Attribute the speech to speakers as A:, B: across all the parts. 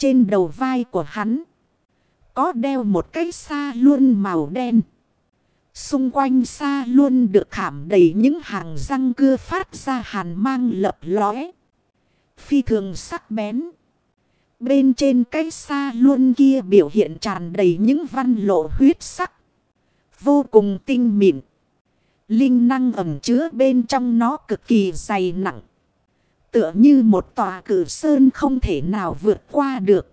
A: Trên đầu vai của hắn. Có đeo một cái xa luôn màu đen. Xung quanh xa luôn được khảm đầy những hàng răng cưa phát ra hàn mang lập lóe. Phi thường sắc bén. Bên trên cái xa luôn kia biểu hiện tràn đầy những văn lộ huyết sắc. Vô cùng tinh mịn. Linh năng ẩm chứa bên trong nó cực kỳ dày nặng. Tựa như một tòa cử sơn không thể nào vượt qua được.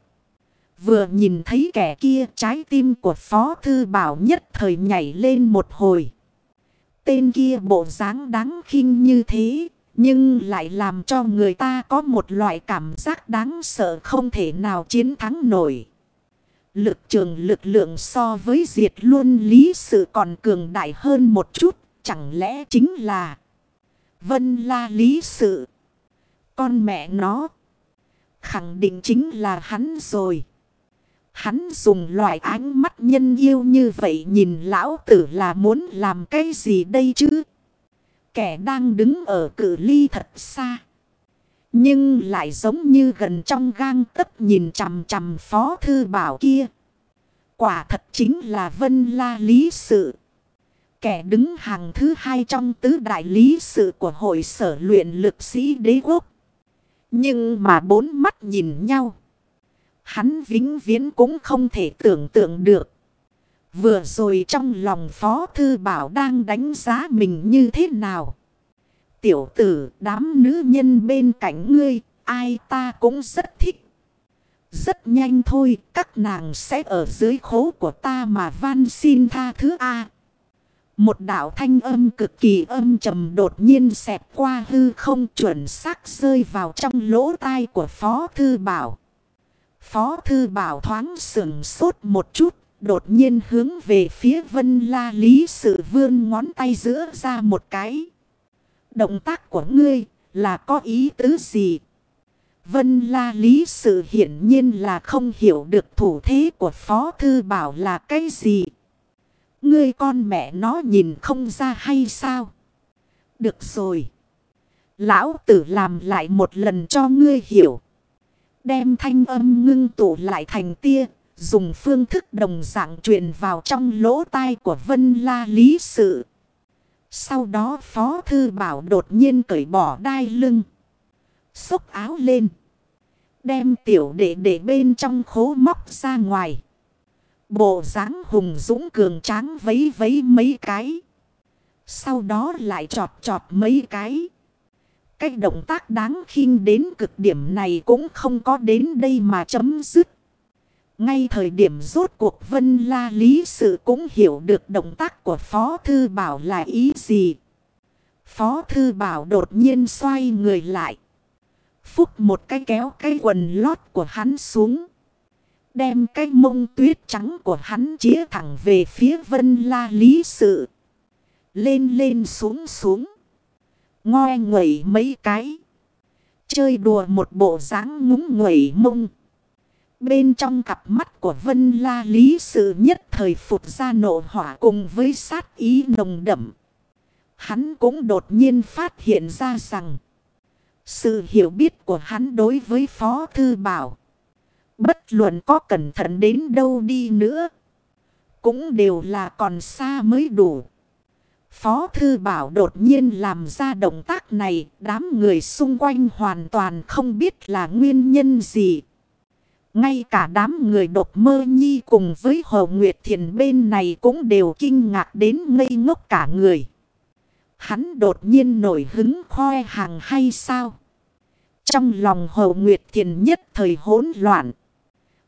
A: Vừa nhìn thấy kẻ kia, trái tim của Phó Thư Bảo nhất thời nhảy lên một hồi. Tên kia bộ dáng đáng khinh như thế. Nhưng lại làm cho người ta có một loại cảm giác đáng sợ không thể nào chiến thắng nổi. Lực trường lực lượng so với diệt luôn lý sự còn cường đại hơn một chút. Chẳng lẽ chính là Vân la lý sự. Con mẹ nó. Khẳng định chính là hắn rồi. Hắn dùng loại ánh mắt nhân yêu như vậy nhìn lão tử là muốn làm cái gì đây chứ? Kẻ đang đứng ở cự ly thật xa. Nhưng lại giống như gần trong gang tấc nhìn chằm chằm phó thư bảo kia. Quả thật chính là vân la lý sự. Kẻ đứng hàng thứ hai trong tứ đại lý sự của hội sở luyện lực sĩ đế quốc. Nhưng mà bốn mắt nhìn nhau. Hắn vĩnh viễn cũng không thể tưởng tượng được. Vừa rồi trong lòng Phó Thư Bảo đang đánh giá mình như thế nào. Tiểu tử đám nữ nhân bên cạnh ngươi, ai ta cũng rất thích. Rất nhanh thôi, các nàng sẽ ở dưới khố của ta mà van xin tha thứ A. Một đạo thanh âm cực kỳ âm trầm đột nhiên xẹt qua hư không chuẩn xác rơi vào trong lỗ tai của Phó Thư Bảo. Phó Thư Bảo thoáng sửng sốt một chút, đột nhiên hướng về phía Vân La Lý Sự vươn ngón tay giữa ra một cái. Động tác của ngươi là có ý tứ gì? Vân La Lý Sự hiển nhiên là không hiểu được thủ thế của Phó Thư Bảo là cái gì. Ngươi con mẹ nó nhìn không ra hay sao? Được rồi. Lão tử làm lại một lần cho ngươi hiểu. Đem thanh âm ngưng tụ lại thành tia. Dùng phương thức đồng dạng truyền vào trong lỗ tai của Vân La Lý Sự. Sau đó Phó Thư Bảo đột nhiên cởi bỏ đai lưng. Xúc áo lên. Đem tiểu đệ để bên trong khố móc ra ngoài. Bộ dáng hùng dũng cường tráng vấy vấy mấy cái. Sau đó lại chọt chọt mấy cái. Cái động tác đáng khinh đến cực điểm này cũng không có đến đây mà chấm dứt. Ngay thời điểm rốt cuộc Vân La Lý Sự cũng hiểu được động tác của Phó Thư Bảo là ý gì. Phó Thư Bảo đột nhiên xoay người lại. Phúc một cái kéo cái quần lót của hắn xuống. Đem cái mông tuyết trắng của hắn chĩa thẳng về phía Vân La Lý Sự. Lên lên xuống xuống. Ngoe ngẩy mấy cái. Chơi đùa một bộ dáng ngúng ngẩy mông. Bên trong cặp mắt của Vân La Lý Sự nhất thời phụt ra nộ hỏa cùng với sát ý nồng đậm. Hắn cũng đột nhiên phát hiện ra rằng. Sự hiểu biết của hắn đối với Phó Thư Bảo. Bất luận có cẩn thận đến đâu đi nữa. Cũng đều là còn xa mới đủ. Phó Thư Bảo đột nhiên làm ra động tác này. Đám người xung quanh hoàn toàn không biết là nguyên nhân gì. Ngay cả đám người đột mơ nhi cùng với Hồ Nguyệt Thiền bên này cũng đều kinh ngạc đến ngây ngốc cả người. Hắn đột nhiên nổi hứng khoe hàng hay sao? Trong lòng Hồ Nguyệt Thiền nhất thời hỗn loạn.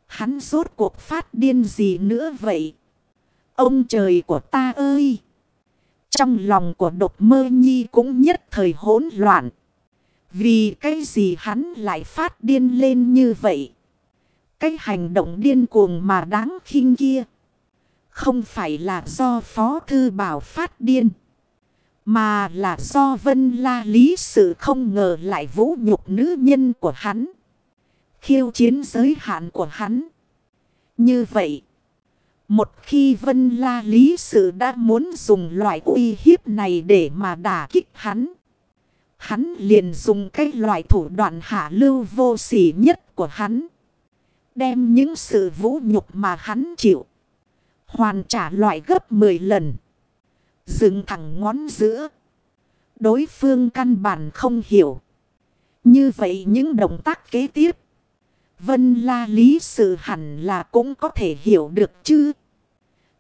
A: Hắn rốt cuộc phát điên gì nữa vậy? Ông trời của ta ơi! Trong lòng của độc mơ nhi cũng nhất thời hỗn loạn. Vì cái gì hắn lại phát điên lên như vậy? Cái hành động điên cuồng mà đáng khinh kia. Không phải là do Phó Thư Bảo phát điên. Mà là do Vân La Lý sự không ngờ lại vũ nhục nữ nhân của hắn. Khiêu chiến giới hạn của hắn. Như vậy. Một khi Vân La Lý Sự đã muốn dùng loại uy hiếp này để mà đả kích hắn. Hắn liền dùng cái loại thủ đoạn hạ lưu vô sỉ nhất của hắn. Đem những sự vũ nhục mà hắn chịu. Hoàn trả loại gấp 10 lần. Dựng thẳng ngón giữa. Đối phương căn bản không hiểu. Như vậy những động tác kế tiếp. Vân la lý sự hẳn là cũng có thể hiểu được chứ.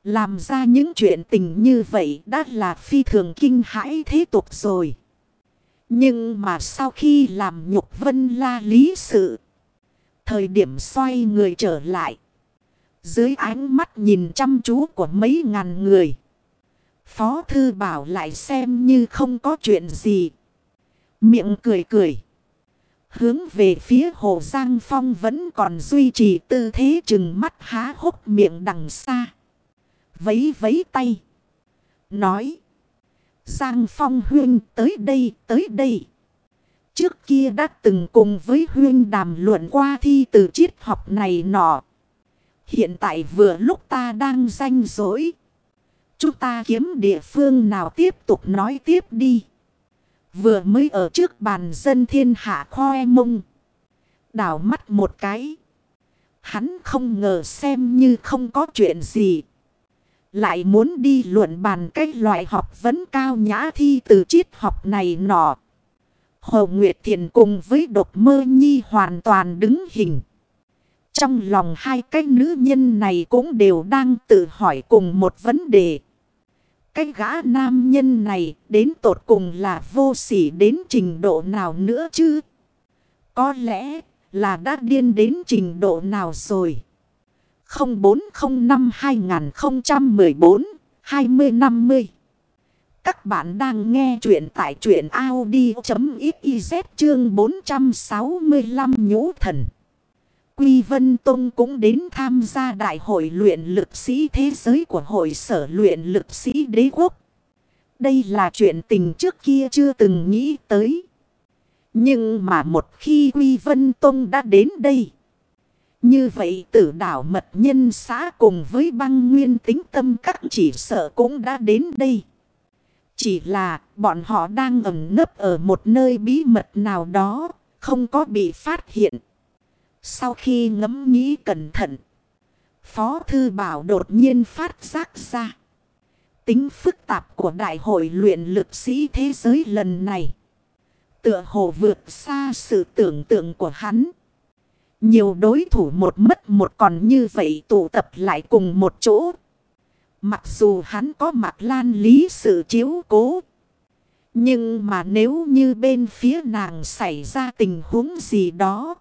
A: Làm ra những chuyện tình như vậy đã là phi thường kinh hãi thế tục rồi. Nhưng mà sau khi làm nhục vân la lý sự. Thời điểm xoay người trở lại. Dưới ánh mắt nhìn chăm chú của mấy ngàn người. Phó thư bảo lại xem như không có chuyện gì. Miệng cười cười. Hướng về phía hồ Giang Phong vẫn còn duy trì tư thế chừng mắt há hốc miệng đằng xa. Vấy vấy tay. Nói. Giang Phong huyên, tới đây tới đây. Trước kia đã từng cùng với huyên đàm luận qua thi từ triết học này nọ. Hiện tại vừa lúc ta đang danh dối. Chúng ta kiếm địa phương nào tiếp tục nói tiếp đi. Vừa mới ở trước bàn dân thiên hạ khoe mông. Đảo mắt một cái. Hắn không ngờ xem như không có chuyện gì. Lại muốn đi luận bàn cách loại học vấn cao nhã thi từ triết học này nọ. Hồ Nguyệt Thiền cùng với độc mơ nhi hoàn toàn đứng hình. Trong lòng hai cái nữ nhân này cũng đều đang tự hỏi cùng một vấn đề. Cái gã nam nhân này đến tột cùng là vô sỉ đến trình độ nào nữa chứ? Có lẽ là đã điên đến trình độ nào rồi? 0405 2014 2050 Các bạn đang nghe chuyện tại chuyện Audi.xyz chương 465 nhũ thần. Quy Vân Tông cũng đến tham gia đại hội luyện lực sĩ thế giới của hội sở luyện lực sĩ đế quốc. Đây là chuyện tình trước kia chưa từng nghĩ tới. Nhưng mà một khi Quy Vân Tông đã đến đây. Như vậy tử đảo mật nhân xã cùng với băng nguyên tính tâm các chỉ sợ cũng đã đến đây. Chỉ là bọn họ đang ẩn nấp ở một nơi bí mật nào đó, không có bị phát hiện. Sau khi ngẫm nghĩ cẩn thận, Phó Thư Bảo đột nhiên phát giác ra. Tính phức tạp của đại hội luyện lực sĩ thế giới lần này. Tựa hồ vượt xa sự tưởng tượng của hắn. Nhiều đối thủ một mất một còn như vậy tụ tập lại cùng một chỗ. Mặc dù hắn có mặt lan lý sự chiếu cố. Nhưng mà nếu như bên phía nàng xảy ra tình huống gì đó.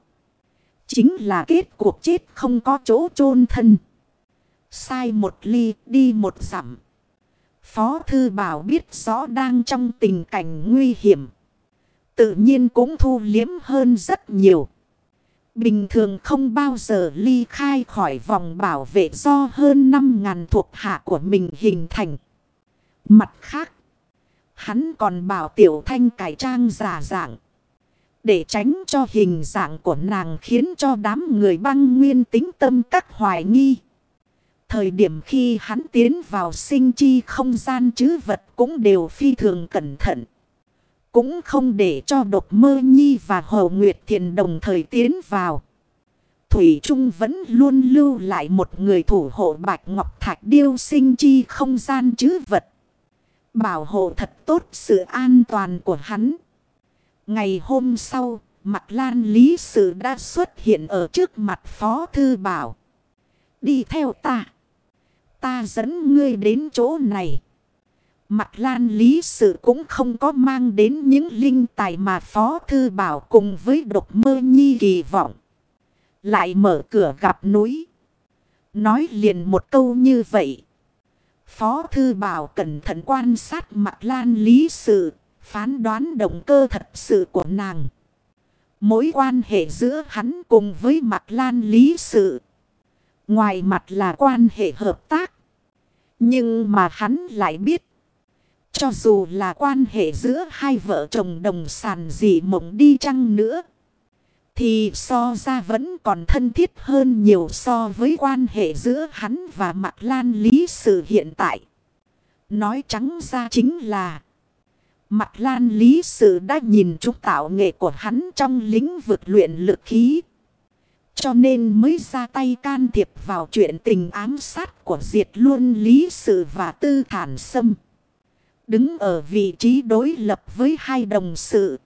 A: Chính là kết cuộc chết không có chỗ chôn thân. Sai một ly đi một dặm. Phó Thư Bảo biết rõ đang trong tình cảnh nguy hiểm. Tự nhiên cũng thu liếm hơn rất nhiều. Bình thường không bao giờ ly khai khỏi vòng bảo vệ do hơn 5.000 thuộc hạ của mình hình thành. Mặt khác, hắn còn bảo tiểu thanh cải trang giả dạng. Để tránh cho hình dạng của nàng khiến cho đám người băng nguyên tính tâm các hoài nghi. Thời điểm khi hắn tiến vào sinh chi không gian chứ vật cũng đều phi thường cẩn thận. Cũng không để cho độc mơ nhi và hồ nguyệt thiền đồng thời tiến vào. Thủy Trung vẫn luôn lưu lại một người thủ hộ bạch ngọc thạch điêu sinh chi không gian chứ vật. Bảo hộ thật tốt sự an toàn của hắn. Ngày hôm sau, mặt lan lý sự đã xuất hiện ở trước mặt Phó Thư Bảo. Đi theo ta. Ta dẫn ngươi đến chỗ này. Mặt lan lý sự cũng không có mang đến những linh tài mà Phó Thư Bảo cùng với độc mơ nhi kỳ vọng. Lại mở cửa gặp núi. Nói liền một câu như vậy. Phó Thư Bảo cẩn thận quan sát mặt lan lý sự. Phán đoán động cơ thật sự của nàng. Mối quan hệ giữa hắn cùng với mặt lan lý sự. Ngoài mặt là quan hệ hợp tác. Nhưng mà hắn lại biết. Cho dù là quan hệ giữa hai vợ chồng đồng sàn dị mộng đi chăng nữa. Thì so ra vẫn còn thân thiết hơn nhiều so với quan hệ giữa hắn và mặt lan lý sự hiện tại. Nói trắng ra chính là. Mặt lan lý sự đã nhìn chúng tạo nghệ của hắn trong lĩnh vực luyện lực khí. Cho nên mới ra tay can thiệp vào chuyện tình ám sát của Diệt Luân Lý Sự và Tư Thản Sâm. Đứng ở vị trí đối lập với hai đồng sự.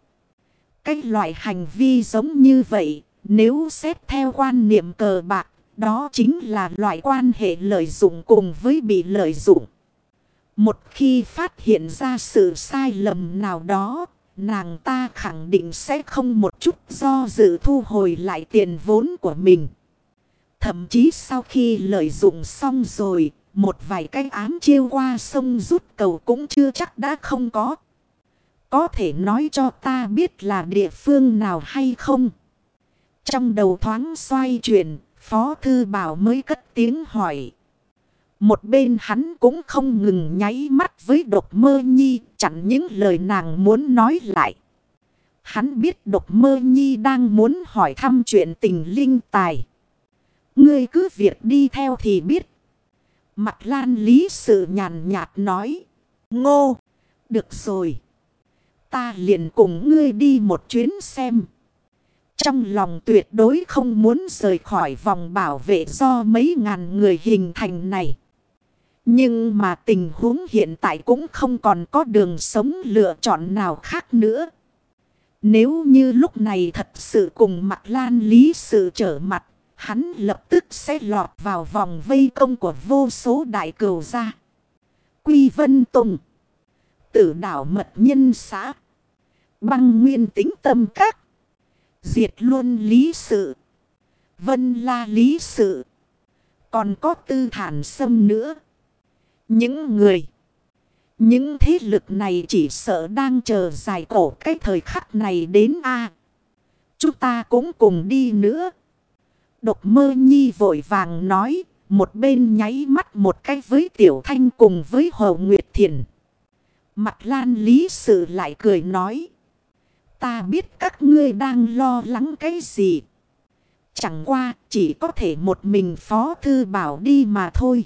A: Cái loại hành vi giống như vậy, nếu xét theo quan niệm cờ bạc, đó chính là loại quan hệ lợi dụng cùng với bị lợi dụng. Một khi phát hiện ra sự sai lầm nào đó, nàng ta khẳng định sẽ không một chút do dự thu hồi lại tiền vốn của mình. Thậm chí sau khi lợi dụng xong rồi, một vài cái ám chiêu qua sông rút cầu cũng chưa chắc đã không có. Có thể nói cho ta biết là địa phương nào hay không? Trong đầu thoáng xoay chuyển, Phó Thư Bảo mới cất tiếng hỏi. Một bên hắn cũng không ngừng nháy mắt với độc mơ nhi, chặn những lời nàng muốn nói lại. Hắn biết độc mơ nhi đang muốn hỏi thăm chuyện tình linh tài. Ngươi cứ việc đi theo thì biết. Mặt lan lý sự nhàn nhạt nói. Ngô, được rồi. Ta liền cùng ngươi đi một chuyến xem. Trong lòng tuyệt đối không muốn rời khỏi vòng bảo vệ do mấy ngàn người hình thành này. Nhưng mà tình huống hiện tại cũng không còn có đường sống lựa chọn nào khác nữa. Nếu như lúc này thật sự cùng mặt lan lý sự trở mặt, hắn lập tức sẽ lọt vào vòng vây công của vô số đại cừu gia. Quy Vân Tùng Tử đảo mật nhân xã Băng nguyên tính tâm các Diệt luôn lý sự Vân la lý sự Còn có tư thản sâm nữa những người, những thế lực này chỉ sợ đang chờ dài cổ cái thời khắc này đến a Chúng ta cũng cùng đi nữa. Độc mơ nhi vội vàng nói, một bên nháy mắt một cái với tiểu thanh cùng với hồ nguyệt thiền. Mặt lan lý sự lại cười nói. Ta biết các ngươi đang lo lắng cái gì. Chẳng qua chỉ có thể một mình phó thư bảo đi mà thôi.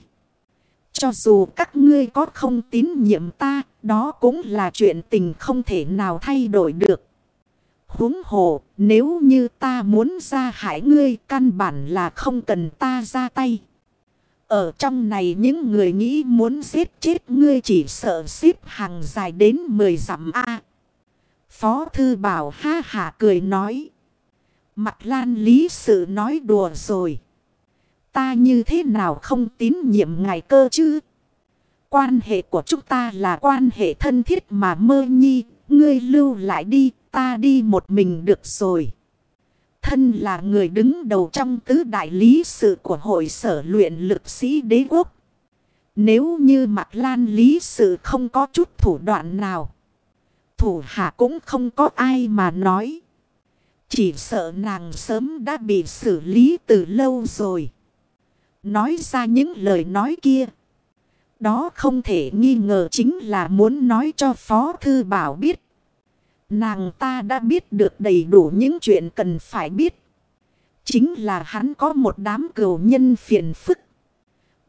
A: Cho dù các ngươi có không tín nhiệm ta, đó cũng là chuyện tình không thể nào thay đổi được. Huống hồ, nếu như ta muốn ra hại ngươi, căn bản là không cần ta ra tay. Ở trong này những người nghĩ muốn giết chết ngươi chỉ sợ xếp hàng dài đến 10 dặm A. Phó thư bảo ha hả cười nói. Mặt lan lý sự nói đùa rồi. Ta như thế nào không tín nhiệm ngài cơ chứ? Quan hệ của chúng ta là quan hệ thân thiết mà mơ nhi. Ngươi lưu lại đi, ta đi một mình được rồi. Thân là người đứng đầu trong tứ đại lý sự của hội sở luyện lực sĩ đế quốc. Nếu như mặt lan lý sự không có chút thủ đoạn nào. Thủ hạ cũng không có ai mà nói. Chỉ sợ nàng sớm đã bị xử lý từ lâu rồi. Nói ra những lời nói kia. Đó không thể nghi ngờ chính là muốn nói cho Phó Thư Bảo biết. Nàng ta đã biết được đầy đủ những chuyện cần phải biết. Chính là hắn có một đám cửu nhân phiền phức.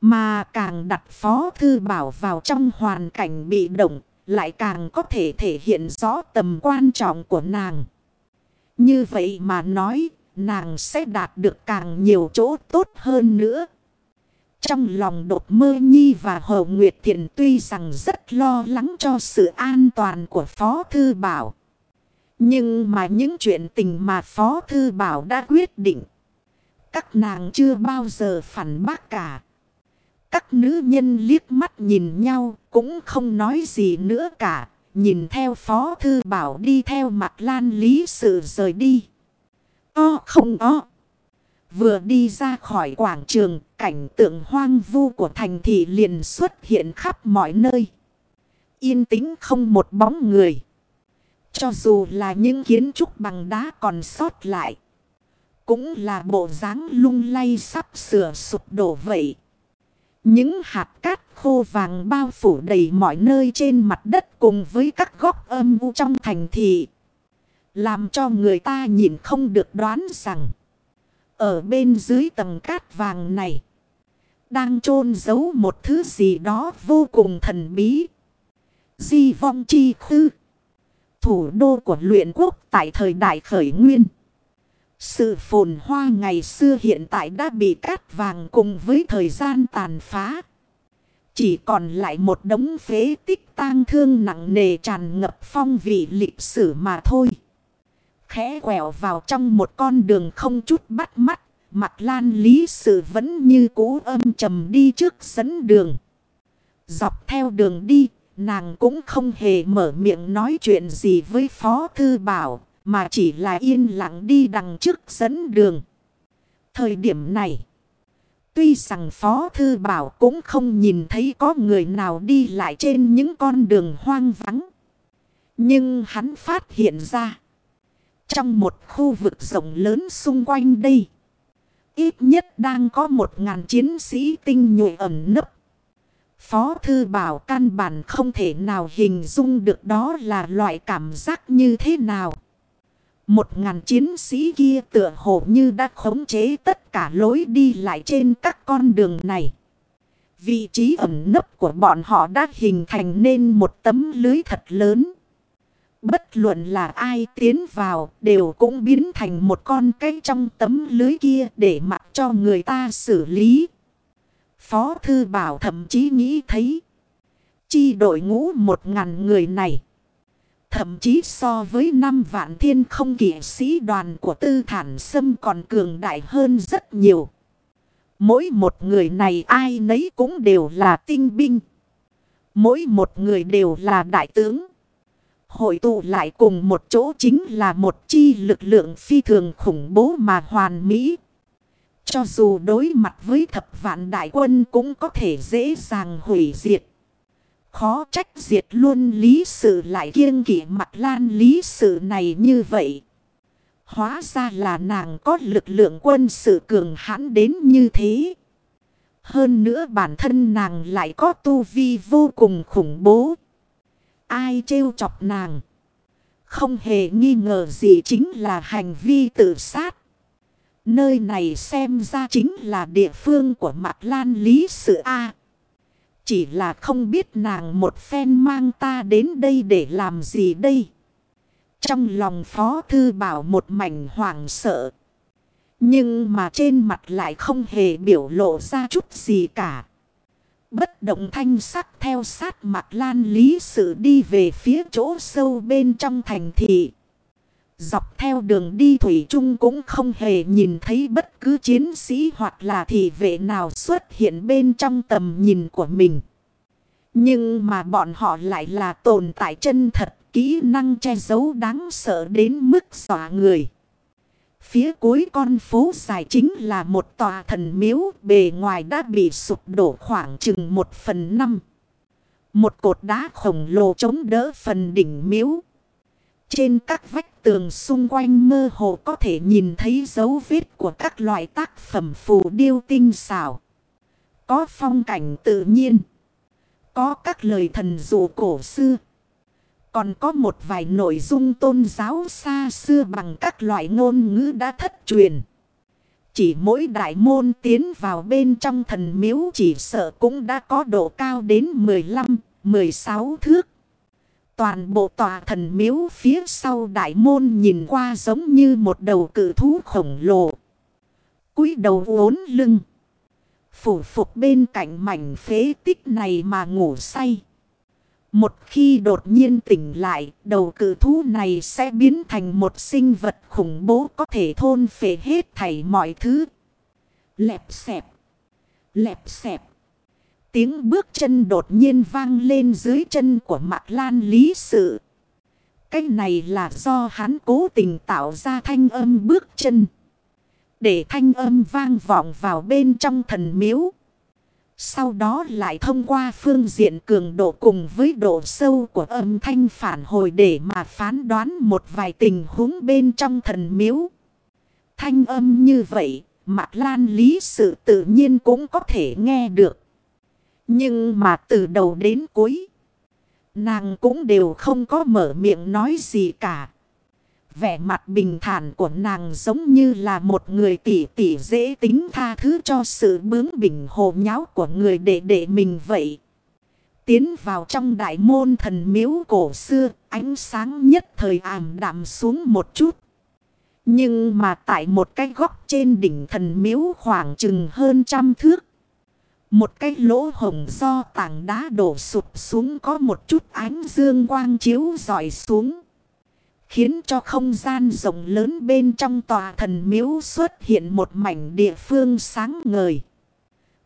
A: Mà càng đặt Phó Thư Bảo vào trong hoàn cảnh bị động, lại càng có thể thể hiện rõ tầm quan trọng của nàng. Như vậy mà nói, nàng sẽ đạt được càng nhiều chỗ tốt hơn nữa. Trong lòng đột mơ nhi và Hồ Nguyệt Thiện tuy rằng rất lo lắng cho sự an toàn của Phó Thư Bảo. Nhưng mà những chuyện tình mà Phó Thư Bảo đã quyết định. Các nàng chưa bao giờ phản bác cả. Các nữ nhân liếc mắt nhìn nhau cũng không nói gì nữa cả. Nhìn theo Phó Thư Bảo đi theo mặt lan lý sự rời đi. O không o. Vừa đi ra khỏi quảng trường, cảnh tượng hoang vu của thành thị liền xuất hiện khắp mọi nơi. Yên tĩnh không một bóng người. Cho dù là những kiến trúc bằng đá còn sót lại. Cũng là bộ dáng lung lay sắp sửa sụp đổ vậy. Những hạt cát khô vàng bao phủ đầy mọi nơi trên mặt đất cùng với các góc âm u trong thành thị. Làm cho người ta nhìn không được đoán rằng. Ở bên dưới tầng cát vàng này. Đang chôn giấu một thứ gì đó vô cùng thần bí. Di vong chi khư. Thủ đô của luyện quốc tại thời đại khởi nguyên. Sự phồn hoa ngày xưa hiện tại đã bị cát vàng cùng với thời gian tàn phá. Chỉ còn lại một đống phế tích tang thương nặng nề tràn ngập phong vị lịch sử mà thôi. Khẽ quẹo vào trong một con đường không chút bắt mắt. Mặt lan lý sự vẫn như cũ âm trầm đi trước dẫn đường. Dọc theo đường đi, nàng cũng không hề mở miệng nói chuyện gì với Phó Thư Bảo, mà chỉ là yên lặng đi đằng trước dẫn đường. Thời điểm này, tuy rằng Phó Thư Bảo cũng không nhìn thấy có người nào đi lại trên những con đường hoang vắng. Nhưng hắn phát hiện ra, trong một khu vực rộng lớn xung quanh đây, ít nhất đang có một ngàn chiến sĩ tinh nhuệ ẩn nấp. Phó Thư Bảo căn bản không thể nào hình dung được đó là loại cảm giác như thế nào. Một ngàn chiến sĩ kia tựa hồ như đã khống chế tất cả lối đi lại trên các con đường này. Vị trí ẩn nấp của bọn họ đã hình thành nên một tấm lưới thật lớn. Bất luận là ai tiến vào đều cũng biến thành một con cây trong tấm lưới kia để mặc cho người ta xử lý. Phó Thư Bảo thậm chí nghĩ thấy. Chi đội ngũ một ngàn người này. Thậm chí so với năm vạn thiên không kỷ sĩ đoàn của tư thản sâm còn cường đại hơn rất nhiều. Mỗi một người này ai nấy cũng đều là tinh binh. Mỗi một người đều là đại tướng. Hội tụ lại cùng một chỗ chính là một chi lực lượng phi thường khủng bố mà hoàn mỹ. Cho dù đối mặt với thập vạn đại quân cũng có thể dễ dàng hủy diệt. Khó trách diệt luôn lý sự lại kiêng kỷ mặt lan lý sự này như vậy. Hóa ra là nàng có lực lượng quân sự cường hãn đến như thế. Hơn nữa bản thân nàng lại có tu vi vô cùng khủng bố. Ai trêu chọc nàng? Không hề nghi ngờ gì chính là hành vi tự sát. Nơi này xem ra chính là địa phương của mạc lan lý sự A. Chỉ là không biết nàng một phen mang ta đến đây để làm gì đây. Trong lòng phó thư bảo một mảnh hoảng sợ. Nhưng mà trên mặt lại không hề biểu lộ ra chút gì cả. Bất động thanh sắc theo sát mặt lan lý sự đi về phía chỗ sâu bên trong thành thị. Dọc theo đường đi Thủy Trung cũng không hề nhìn thấy bất cứ chiến sĩ hoặc là thị vệ nào xuất hiện bên trong tầm nhìn của mình. Nhưng mà bọn họ lại là tồn tại chân thật, kỹ năng che giấu đáng sợ đến mức dọa người. Phía cuối con phố dài chính là một tòa thần miếu, bề ngoài đã bị sụp đổ khoảng chừng một phần năm. Một cột đá khổng lồ chống đỡ phần đỉnh miếu. Trên các vách tường xung quanh mơ hồ có thể nhìn thấy dấu vết của các loại tác phẩm phù điêu tinh xảo. Có phong cảnh tự nhiên. Có các lời thần dụ cổ xưa. Còn có một vài nội dung tôn giáo xa xưa bằng các loại ngôn ngữ đã thất truyền. Chỉ mỗi đại môn tiến vào bên trong thần miếu chỉ sợ cũng đã có độ cao đến 15, 16 thước. Toàn bộ tòa thần miếu phía sau đại môn nhìn qua giống như một đầu cự thú khổng lồ. cúi đầu uốn lưng. Phủ phục bên cạnh mảnh phế tích này mà ngủ say. Một khi đột nhiên tỉnh lại, đầu cử thú này sẽ biến thành một sinh vật khủng bố có thể thôn phệ hết thảy mọi thứ. Lẹp xẹp. Lẹp xẹp. Tiếng bước chân đột nhiên vang lên dưới chân của Mạc Lan Lý Sự. Cái này là do hắn cố tình tạo ra thanh âm bước chân. Để thanh âm vang vọng vào bên trong thần miếu. Sau đó lại thông qua phương diện cường độ cùng với độ sâu của âm thanh phản hồi để mà phán đoán một vài tình huống bên trong thần miếu. Thanh âm như vậy, mặt Lan lý sự tự nhiên cũng có thể nghe được. Nhưng mà từ đầu đến cuối, nàng cũng đều không có mở miệng nói gì cả. Vẻ mặt bình thản của nàng giống như là một người tỉ tỉ dễ tính tha thứ cho sự bướng bỉnh hồ nháo của người đệ đệ mình vậy. Tiến vào trong đại môn thần miếu cổ xưa, ánh sáng nhất thời ảm đạm xuống một chút. Nhưng mà tại một cái góc trên đỉnh thần miếu khoảng chừng hơn trăm thước. Một cái lỗ hồng do tảng đá đổ sụp xuống có một chút ánh dương quang chiếu dọi xuống. Khiến cho không gian rộng lớn bên trong tòa thần miếu xuất hiện một mảnh địa phương sáng ngời.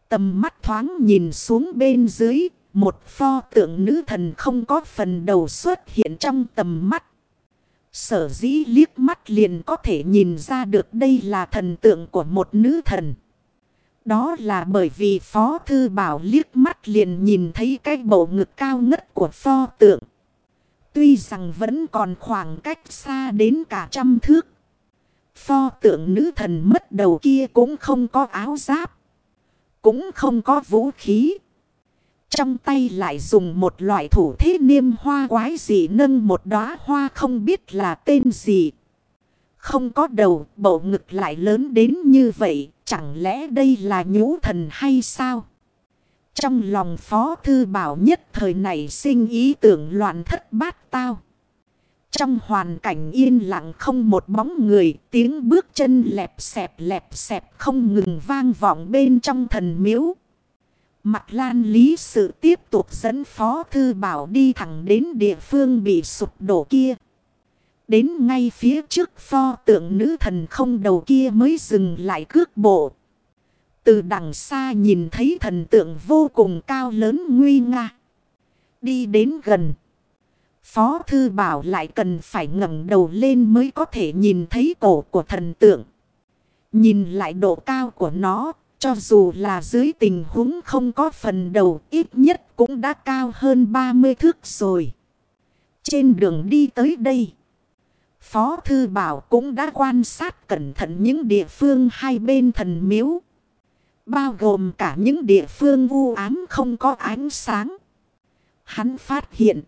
A: Tầm mắt thoáng nhìn xuống bên dưới, một pho tượng nữ thần không có phần đầu xuất hiện trong tầm mắt. Sở dĩ liếc mắt liền có thể nhìn ra được đây là thần tượng của một nữ thần. Đó là bởi vì Phó Thư Bảo liếc mắt liền nhìn thấy cái bộ ngực cao ngất của pho tượng. Tuy rằng vẫn còn khoảng cách xa đến cả trăm thước. Pho tượng nữ thần mất đầu kia cũng không có áo giáp. Cũng không có vũ khí. Trong tay lại dùng một loại thủ thế niêm hoa quái gì nâng một đóa hoa không biết là tên gì. Không có đầu, bộ ngực lại lớn đến như vậy, chẳng lẽ đây là nhũ thần hay sao? Trong lòng Phó Thư Bảo nhất thời này sinh ý tưởng loạn thất bát tao. Trong hoàn cảnh yên lặng không một bóng người, tiếng bước chân lẹp xẹp lẹp xẹp không ngừng vang vọng bên trong thần miếu. Mặt lan lý sự tiếp tục dẫn Phó Thư Bảo đi thẳng đến địa phương bị sụp đổ kia. Đến ngay phía trước pho tượng nữ thần không đầu kia mới dừng lại cước bộ. Từ đằng xa nhìn thấy thần tượng vô cùng cao lớn nguy nga. Đi đến gần. Phó thư bảo lại cần phải ngẩng đầu lên mới có thể nhìn thấy cổ của thần tượng. Nhìn lại độ cao của nó, cho dù là dưới tình huống không có phần đầu ít nhất cũng đã cao hơn 30 thước rồi. Trên đường đi tới đây. Phó Thư Bảo cũng đã quan sát cẩn thận những địa phương hai bên thần miếu. Bao gồm cả những địa phương u ám không có ánh sáng. Hắn phát hiện.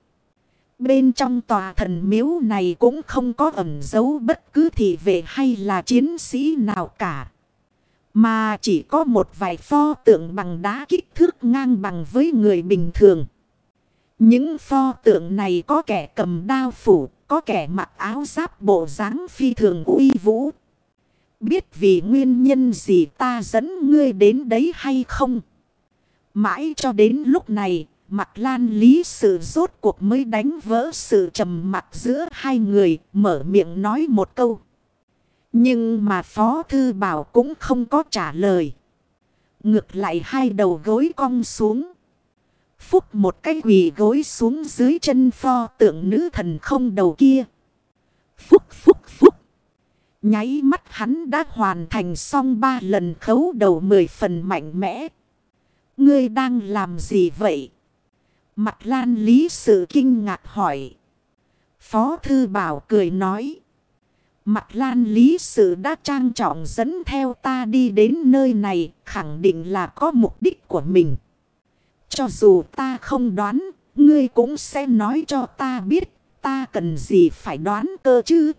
A: Bên trong tòa thần miếu này cũng không có ẩn dấu bất cứ thị vệ hay là chiến sĩ nào cả. Mà chỉ có một vài pho tượng bằng đá kích thước ngang bằng với người bình thường. Những pho tượng này có kẻ cầm đao phủ, có kẻ mặc áo giáp bộ dáng phi thường uy vũ. Biết vì nguyên nhân gì ta dẫn ngươi đến đấy hay không? Mãi cho đến lúc này, mặt lan lý sự rốt cuộc mới đánh vỡ sự trầm mặc giữa hai người, mở miệng nói một câu. Nhưng mà Phó Thư Bảo cũng không có trả lời. Ngược lại hai đầu gối cong xuống. Phúc một cái quỳ gối xuống dưới chân pho tượng nữ thần không đầu kia. Phúc phúc phúc. Nháy mắt hắn đã hoàn thành xong ba lần khấu đầu mười phần mạnh mẽ. Ngươi đang làm gì vậy? Mặt lan lý sự kinh ngạc hỏi. Phó thư bảo cười nói. Mặt lan lý sự đã trang trọng dẫn theo ta đi đến nơi này khẳng định là có mục đích của mình. Cho dù ta không đoán, ngươi cũng sẽ nói cho ta biết ta cần gì phải đoán cơ chứ.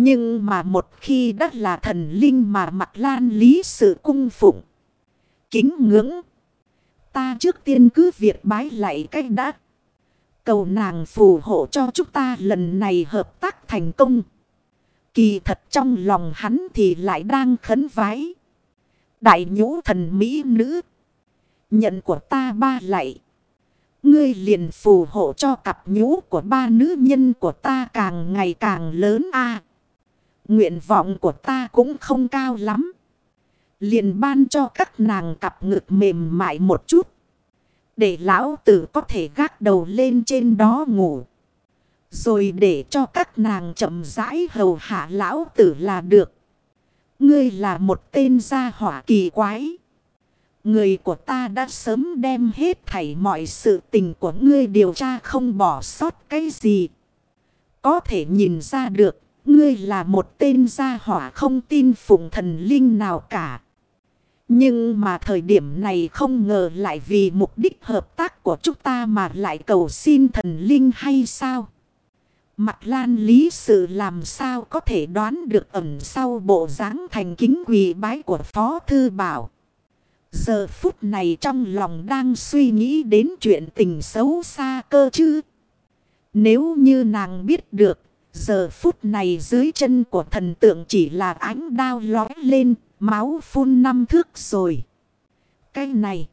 A: Nhưng mà một khi đã là thần linh mà mặt lan lý sự cung phụng. Kính ngưỡng. Ta trước tiên cứ việc bái lại cách đã. Cầu nàng phù hộ cho chúng ta lần này hợp tác thành công. Kỳ thật trong lòng hắn thì lại đang khấn vái. Đại nhũ thần mỹ nữ. Nhận của ta ba lạy. Ngươi liền phù hộ cho cặp nhũ của ba nữ nhân của ta càng ngày càng lớn a Nguyện vọng của ta cũng không cao lắm. Liền ban cho các nàng cặp ngực mềm mại một chút. Để lão tử có thể gác đầu lên trên đó ngủ. Rồi để cho các nàng chậm rãi hầu hạ lão tử là được. Ngươi là một tên gia hỏa kỳ quái. Người của ta đã sớm đem hết thảy mọi sự tình của ngươi điều tra không bỏ sót cái gì. Có thể nhìn ra được, ngươi là một tên gia hỏa không tin phụng thần linh nào cả. Nhưng mà thời điểm này không ngờ lại vì mục đích hợp tác của chúng ta mà lại cầu xin thần linh hay sao? Mặt lan lý sự làm sao có thể đoán được ẩn sau bộ dáng thành kính quỳ bái của Phó Thư Bảo. Giờ phút này trong lòng đang suy nghĩ đến chuyện tình xấu xa cơ chứ. Nếu như nàng biết được, Giờ phút này dưới chân của thần tượng chỉ là ánh đao lói lên, máu phun năm thước rồi. Cái này,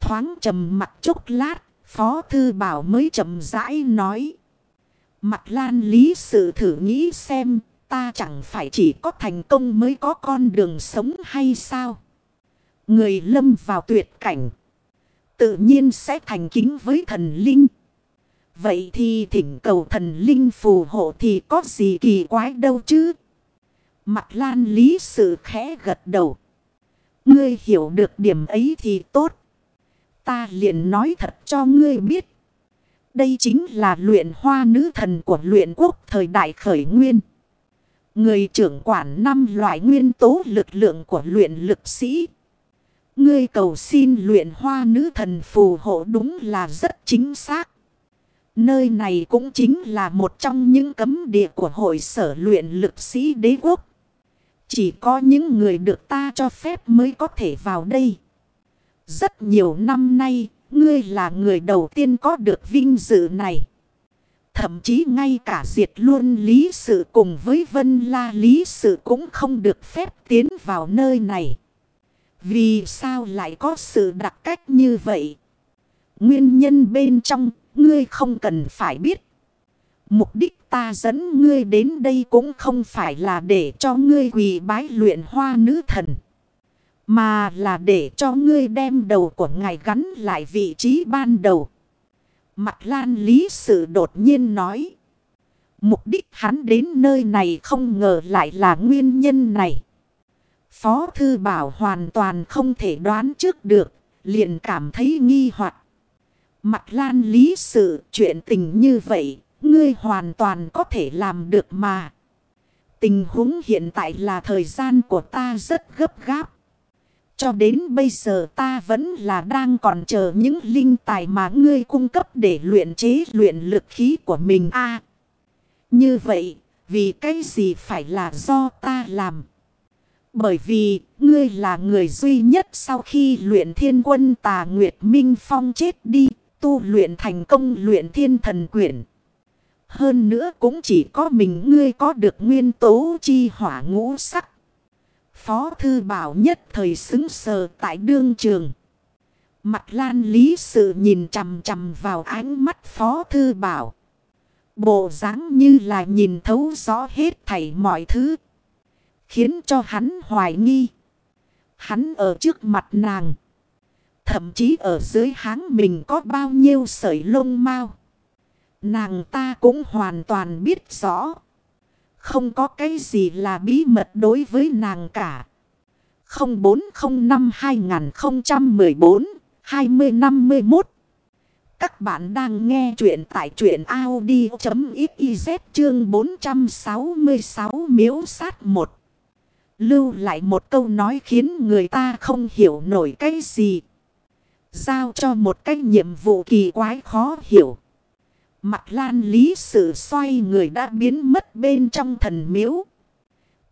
A: thoáng trầm mặt chốc lát, Phó Thư Bảo mới chậm rãi nói. Mặt lan lý sự thử nghĩ xem, ta chẳng phải chỉ có thành công mới có con đường sống hay sao? Người lâm vào tuyệt cảnh, tự nhiên sẽ thành kính với thần linh. Vậy thì thỉnh cầu thần linh phù hộ thì có gì kỳ quái đâu chứ? Mặt lan lý sự khẽ gật đầu. Ngươi hiểu được điểm ấy thì tốt. Ta liền nói thật cho ngươi biết. Đây chính là luyện hoa nữ thần của luyện quốc thời đại khởi nguyên. Người trưởng quản năm loại nguyên tố lực lượng của luyện lực sĩ. Ngươi cầu xin luyện hoa nữ thần phù hộ đúng là rất chính xác. Nơi này cũng chính là một trong những cấm địa của hội sở luyện lực sĩ đế quốc. Chỉ có những người được ta cho phép mới có thể vào đây. Rất nhiều năm nay, ngươi là người đầu tiên có được vinh dự này. Thậm chí ngay cả diệt luôn lý sự cùng với vân la lý sự cũng không được phép tiến vào nơi này. Vì sao lại có sự đặc cách như vậy? Nguyên nhân bên trong, ngươi không cần phải biết. Mục đích ta dẫn ngươi đến đây cũng không phải là để cho ngươi quỳ bái luyện hoa nữ thần. Mà là để cho ngươi đem đầu của ngài gắn lại vị trí ban đầu. Mặt lan lý sự đột nhiên nói. Mục đích hắn đến nơi này không ngờ lại là nguyên nhân này. Phó thư bảo hoàn toàn không thể đoán trước được. Liền cảm thấy nghi hoặc Mặt lan lý sự chuyện tình như vậy. Ngươi hoàn toàn có thể làm được mà. Tình huống hiện tại là thời gian của ta rất gấp gáp. Cho đến bây giờ ta vẫn là đang còn chờ những linh tài mà ngươi cung cấp để luyện chế luyện lực khí của mình a Như vậy, vì cái gì phải là do ta làm? Bởi vì, ngươi là người duy nhất sau khi luyện thiên quân tà Nguyệt Minh Phong chết đi, tu luyện thành công, luyện thiên thần quyển. Hơn nữa cũng chỉ có mình ngươi có được nguyên tố chi hỏa ngũ sắc. Phó thư bảo nhất thời xứng sờ tại đương trường. Mặt lan lý sự nhìn chầm chầm vào ánh mắt phó thư bảo. Bộ dáng như là nhìn thấu rõ hết thảy mọi thứ. Khiến cho hắn hoài nghi. Hắn ở trước mặt nàng. Thậm chí ở dưới háng mình có bao nhiêu sợi lông mau. Nàng ta cũng hoàn toàn biết rõ. Không có cái gì là bí mật đối với nàng cả. 0405-2014-2051 Các bạn đang nghe chuyện tại truyện Audi.xyz chương 466 miếu sát 1. Lưu lại một câu nói khiến người ta không hiểu nổi cái gì. Giao cho một cái nhiệm vụ kỳ quái khó hiểu. Mặt lan lý sự xoay người đã biến mất bên trong thần miếu.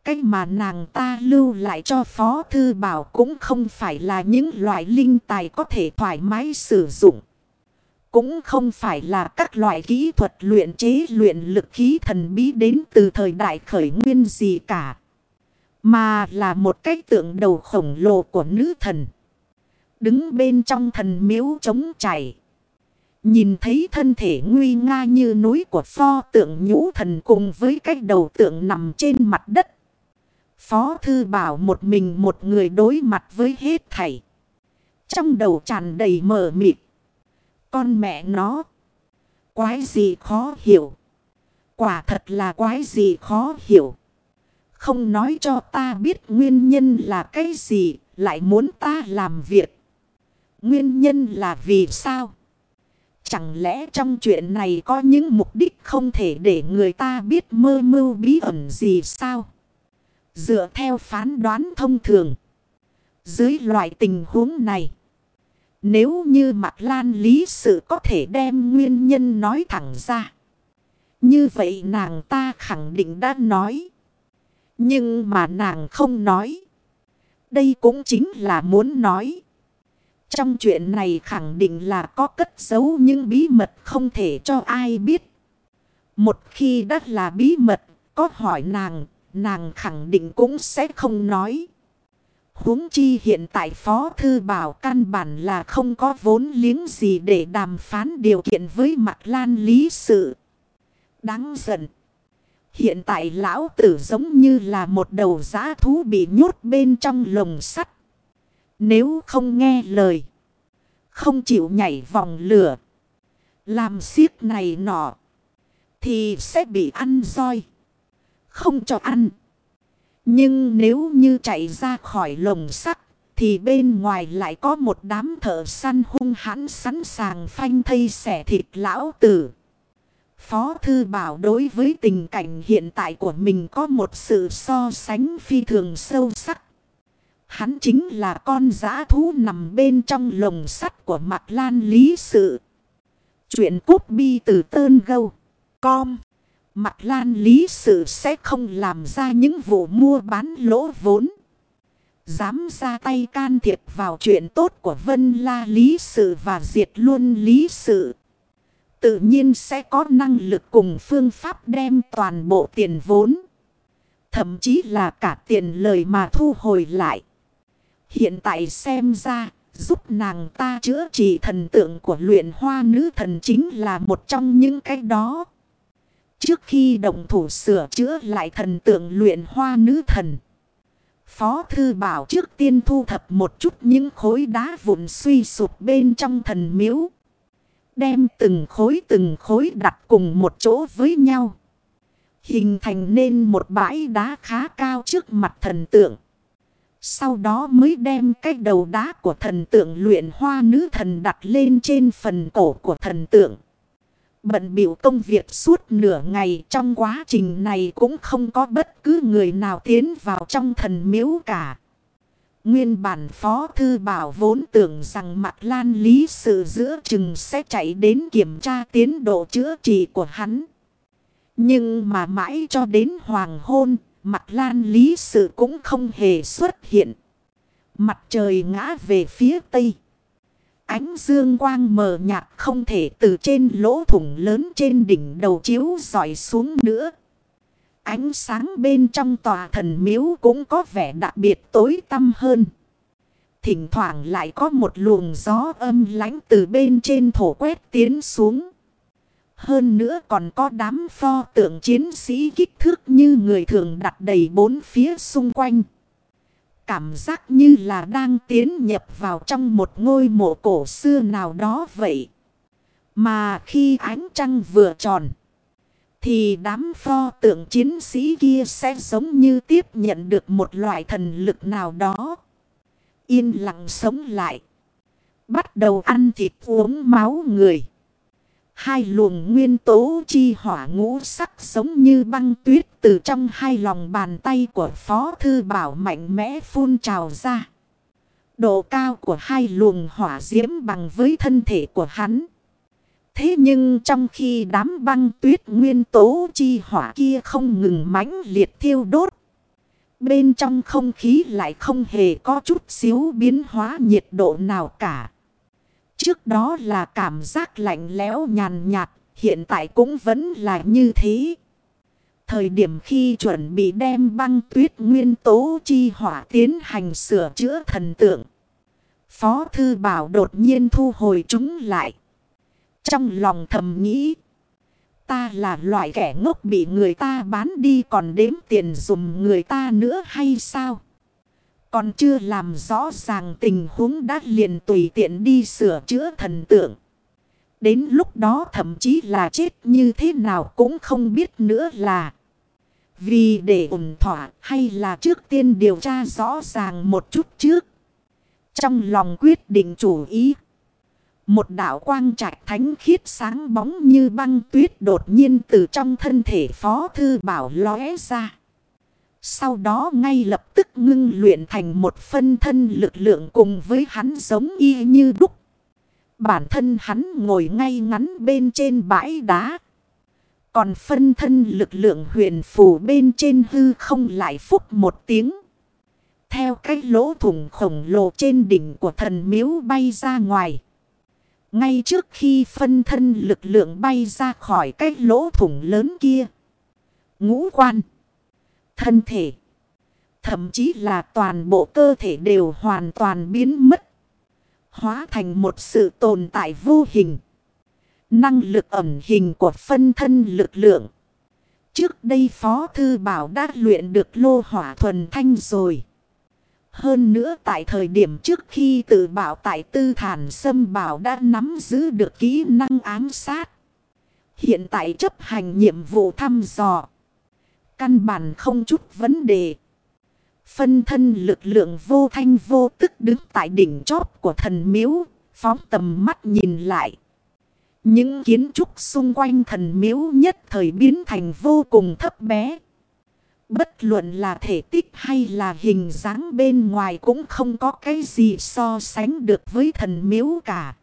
A: Cách mà nàng ta lưu lại cho Phó Thư Bảo cũng không phải là những loại linh tài có thể thoải mái sử dụng. Cũng không phải là các loại kỹ thuật luyện chế luyện lực khí thần bí đến từ thời đại khởi nguyên gì cả. Mà là một cái tượng đầu khổng lồ của nữ thần. Đứng bên trong thần miếu trống chảy. Nhìn thấy thân thể nguy nga như núi của pho tượng nhũ thần cùng với cái đầu tượng nằm trên mặt đất. Phó thư bảo một mình một người đối mặt với hết thảy. Trong đầu tràn đầy mờ mịt. Con mẹ nó. Quái gì khó hiểu. Quả thật là quái gì khó hiểu. Không nói cho ta biết nguyên nhân là cái gì. Lại muốn ta làm việc. Nguyên nhân là vì sao? Chẳng lẽ trong chuyện này có những mục đích không thể để người ta biết mơ mưu bí ẩn gì sao? Dựa theo phán đoán thông thường. Dưới loại tình huống này. Nếu như mặt lan lý sự có thể đem nguyên nhân nói thẳng ra. Như vậy nàng ta khẳng định đã nói. Nhưng mà nàng không nói. Đây cũng chính là muốn nói. Trong chuyện này khẳng định là có cất giấu những bí mật không thể cho ai biết. Một khi đã là bí mật, có hỏi nàng, nàng khẳng định cũng sẽ không nói. huống chi hiện tại Phó Thư Bảo căn bản là không có vốn liếng gì để đàm phán điều kiện với Mạc Lan lý sự. Đáng giận. Hiện tại lão tử giống như là một đầu giã thú bị nhốt bên trong lồng sắt. Nếu không nghe lời. Không chịu nhảy vòng lửa. Làm siếc này nọ. Thì sẽ bị ăn roi. Không cho ăn. Nhưng nếu như chạy ra khỏi lồng sắt. Thì bên ngoài lại có một đám thợ săn hung hãn sẵn sàng phanh thây xẻ thịt lão tử. Phó Thư Bảo đối với tình cảnh hiện tại của mình có một sự so sánh phi thường sâu sắc. Hắn chính là con giã thú nằm bên trong lồng sắt của mặt lan lý sự. Chuyện cút bi từ tơn gâu. Com. Mặt lan lý sự sẽ không làm ra những vụ mua bán lỗ vốn. Dám ra tay can thiệp vào chuyện tốt của Vân La lý sự và diệt luôn lý sự. Tự nhiên sẽ có năng lực cùng phương pháp đem toàn bộ tiền vốn. Thậm chí là cả tiền lời mà thu hồi lại. Hiện tại xem ra, giúp nàng ta chữa trị thần tượng của luyện hoa nữ thần chính là một trong những cái đó. Trước khi động thủ sửa chữa lại thần tượng luyện hoa nữ thần. Phó Thư Bảo trước tiên thu thập một chút những khối đá vụn suy sụp bên trong thần miếu. Đem từng khối từng khối đặt cùng một chỗ với nhau. Hình thành nên một bãi đá khá cao trước mặt thần tượng. Sau đó mới đem cái đầu đá của thần tượng luyện hoa nữ thần đặt lên trên phần cổ của thần tượng. Bận biểu công việc suốt nửa ngày trong quá trình này cũng không có bất cứ người nào tiến vào trong thần miếu cả. Nguyên bản phó thư bảo vốn tưởng rằng mặt lan lý sự giữa chừng sẽ chạy đến kiểm tra tiến độ chữa trị của hắn. Nhưng mà mãi cho đến hoàng hôn, mặt lan lý sự cũng không hề xuất hiện. Mặt trời ngã về phía tây. Ánh dương quang mờ nhạt không thể từ trên lỗ thủng lớn trên đỉnh đầu chiếu dọi xuống nữa. Ánh sáng bên trong tòa thần miếu cũng có vẻ đặc biệt tối tăm hơn. Thỉnh thoảng lại có một luồng gió âm lánh từ bên trên thổ quét tiến xuống. Hơn nữa còn có đám pho tượng chiến sĩ kích thước như người thường đặt đầy bốn phía xung quanh. Cảm giác như là đang tiến nhập vào trong một ngôi mộ cổ xưa nào đó vậy. Mà khi ánh trăng vừa tròn. Thì đám pho tượng chiến sĩ kia sẽ giống như tiếp nhận được một loại thần lực nào đó. Yên lặng sống lại. Bắt đầu ăn thịt uống máu người. Hai luồng nguyên tố chi hỏa ngũ sắc giống như băng tuyết từ trong hai lòng bàn tay của Phó Thư Bảo mạnh mẽ phun trào ra. Độ cao của hai luồng hỏa diễm bằng với thân thể của hắn. Thế nhưng trong khi đám băng tuyết nguyên tố chi hỏa kia không ngừng mãnh liệt thiêu đốt. Bên trong không khí lại không hề có chút xíu biến hóa nhiệt độ nào cả. Trước đó là cảm giác lạnh lẽo nhàn nhạt, hiện tại cũng vẫn là như thế. Thời điểm khi chuẩn bị đem băng tuyết nguyên tố chi hỏa tiến hành sửa chữa thần tượng. Phó Thư Bảo đột nhiên thu hồi chúng lại. Trong lòng thầm nghĩ. Ta là loại kẻ ngốc bị người ta bán đi còn đếm tiền dùng người ta nữa hay sao? Còn chưa làm rõ ràng tình huống đã liền tùy tiện đi sửa chữa thần tượng. Đến lúc đó thậm chí là chết như thế nào cũng không biết nữa là. Vì để ổn thỏa hay là trước tiên điều tra rõ ràng một chút trước. Trong lòng quyết định chủ ý. Một đạo quang trạch thánh khiết sáng bóng như băng tuyết đột nhiên từ trong thân thể phó thư bảo lóe ra. Sau đó ngay lập tức ngưng luyện thành một phân thân lực lượng cùng với hắn giống y như đúc. Bản thân hắn ngồi ngay ngắn bên trên bãi đá. Còn phân thân lực lượng huyền phù bên trên hư không lại phúc một tiếng. Theo cái lỗ thủng khổng lồ trên đỉnh của thần miếu bay ra ngoài. Ngay trước khi phân thân lực lượng bay ra khỏi cái lỗ thủng lớn kia. Ngũ quan. Thân thể. Thậm chí là toàn bộ cơ thể đều hoàn toàn biến mất. Hóa thành một sự tồn tại vô hình. Năng lực ẩn hình của phân thân lực lượng. Trước đây Phó Thư Bảo đã luyện được lô hỏa thuần thanh rồi. Hơn nữa tại thời điểm trước khi tự bảo tại tư thản Sâm Bảo đã nắm giữ được kỹ năng ám sát. Hiện tại chấp hành nhiệm vụ thăm dò. Căn bản không chút vấn đề. Phân thân lực lượng vô thanh vô tức đứng tại đỉnh chóp của thần miếu, phóng tầm mắt nhìn lại. Những kiến trúc xung quanh thần miếu nhất thời biến thành vô cùng thấp bé. Bất luận là thể tích hay là hình dáng bên ngoài cũng không có cái gì so sánh được với thần miếu cả.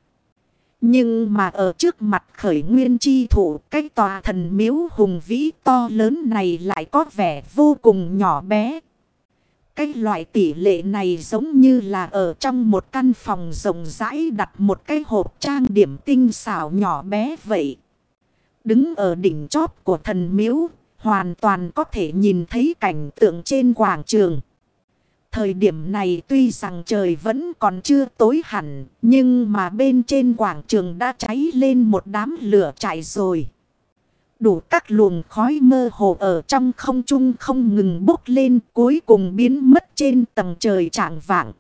A: Nhưng mà ở trước mặt khởi nguyên chi thủ cái tòa thần miếu hùng vĩ to lớn này lại có vẻ vô cùng nhỏ bé. Cái loại tỷ lệ này giống như là ở trong một căn phòng rộng rãi đặt một cái hộp trang điểm tinh xảo nhỏ bé vậy. Đứng ở đỉnh chóp của thần miếu, hoàn toàn có thể nhìn thấy cảnh tượng trên quảng trường. Thời điểm này tuy rằng trời vẫn còn chưa tối hẳn, nhưng mà bên trên quảng trường đã cháy lên một đám lửa chạy rồi. Đủ các luồng khói mơ hồ ở trong không trung không ngừng bốc lên cuối cùng biến mất trên tầng trời trạng vạng.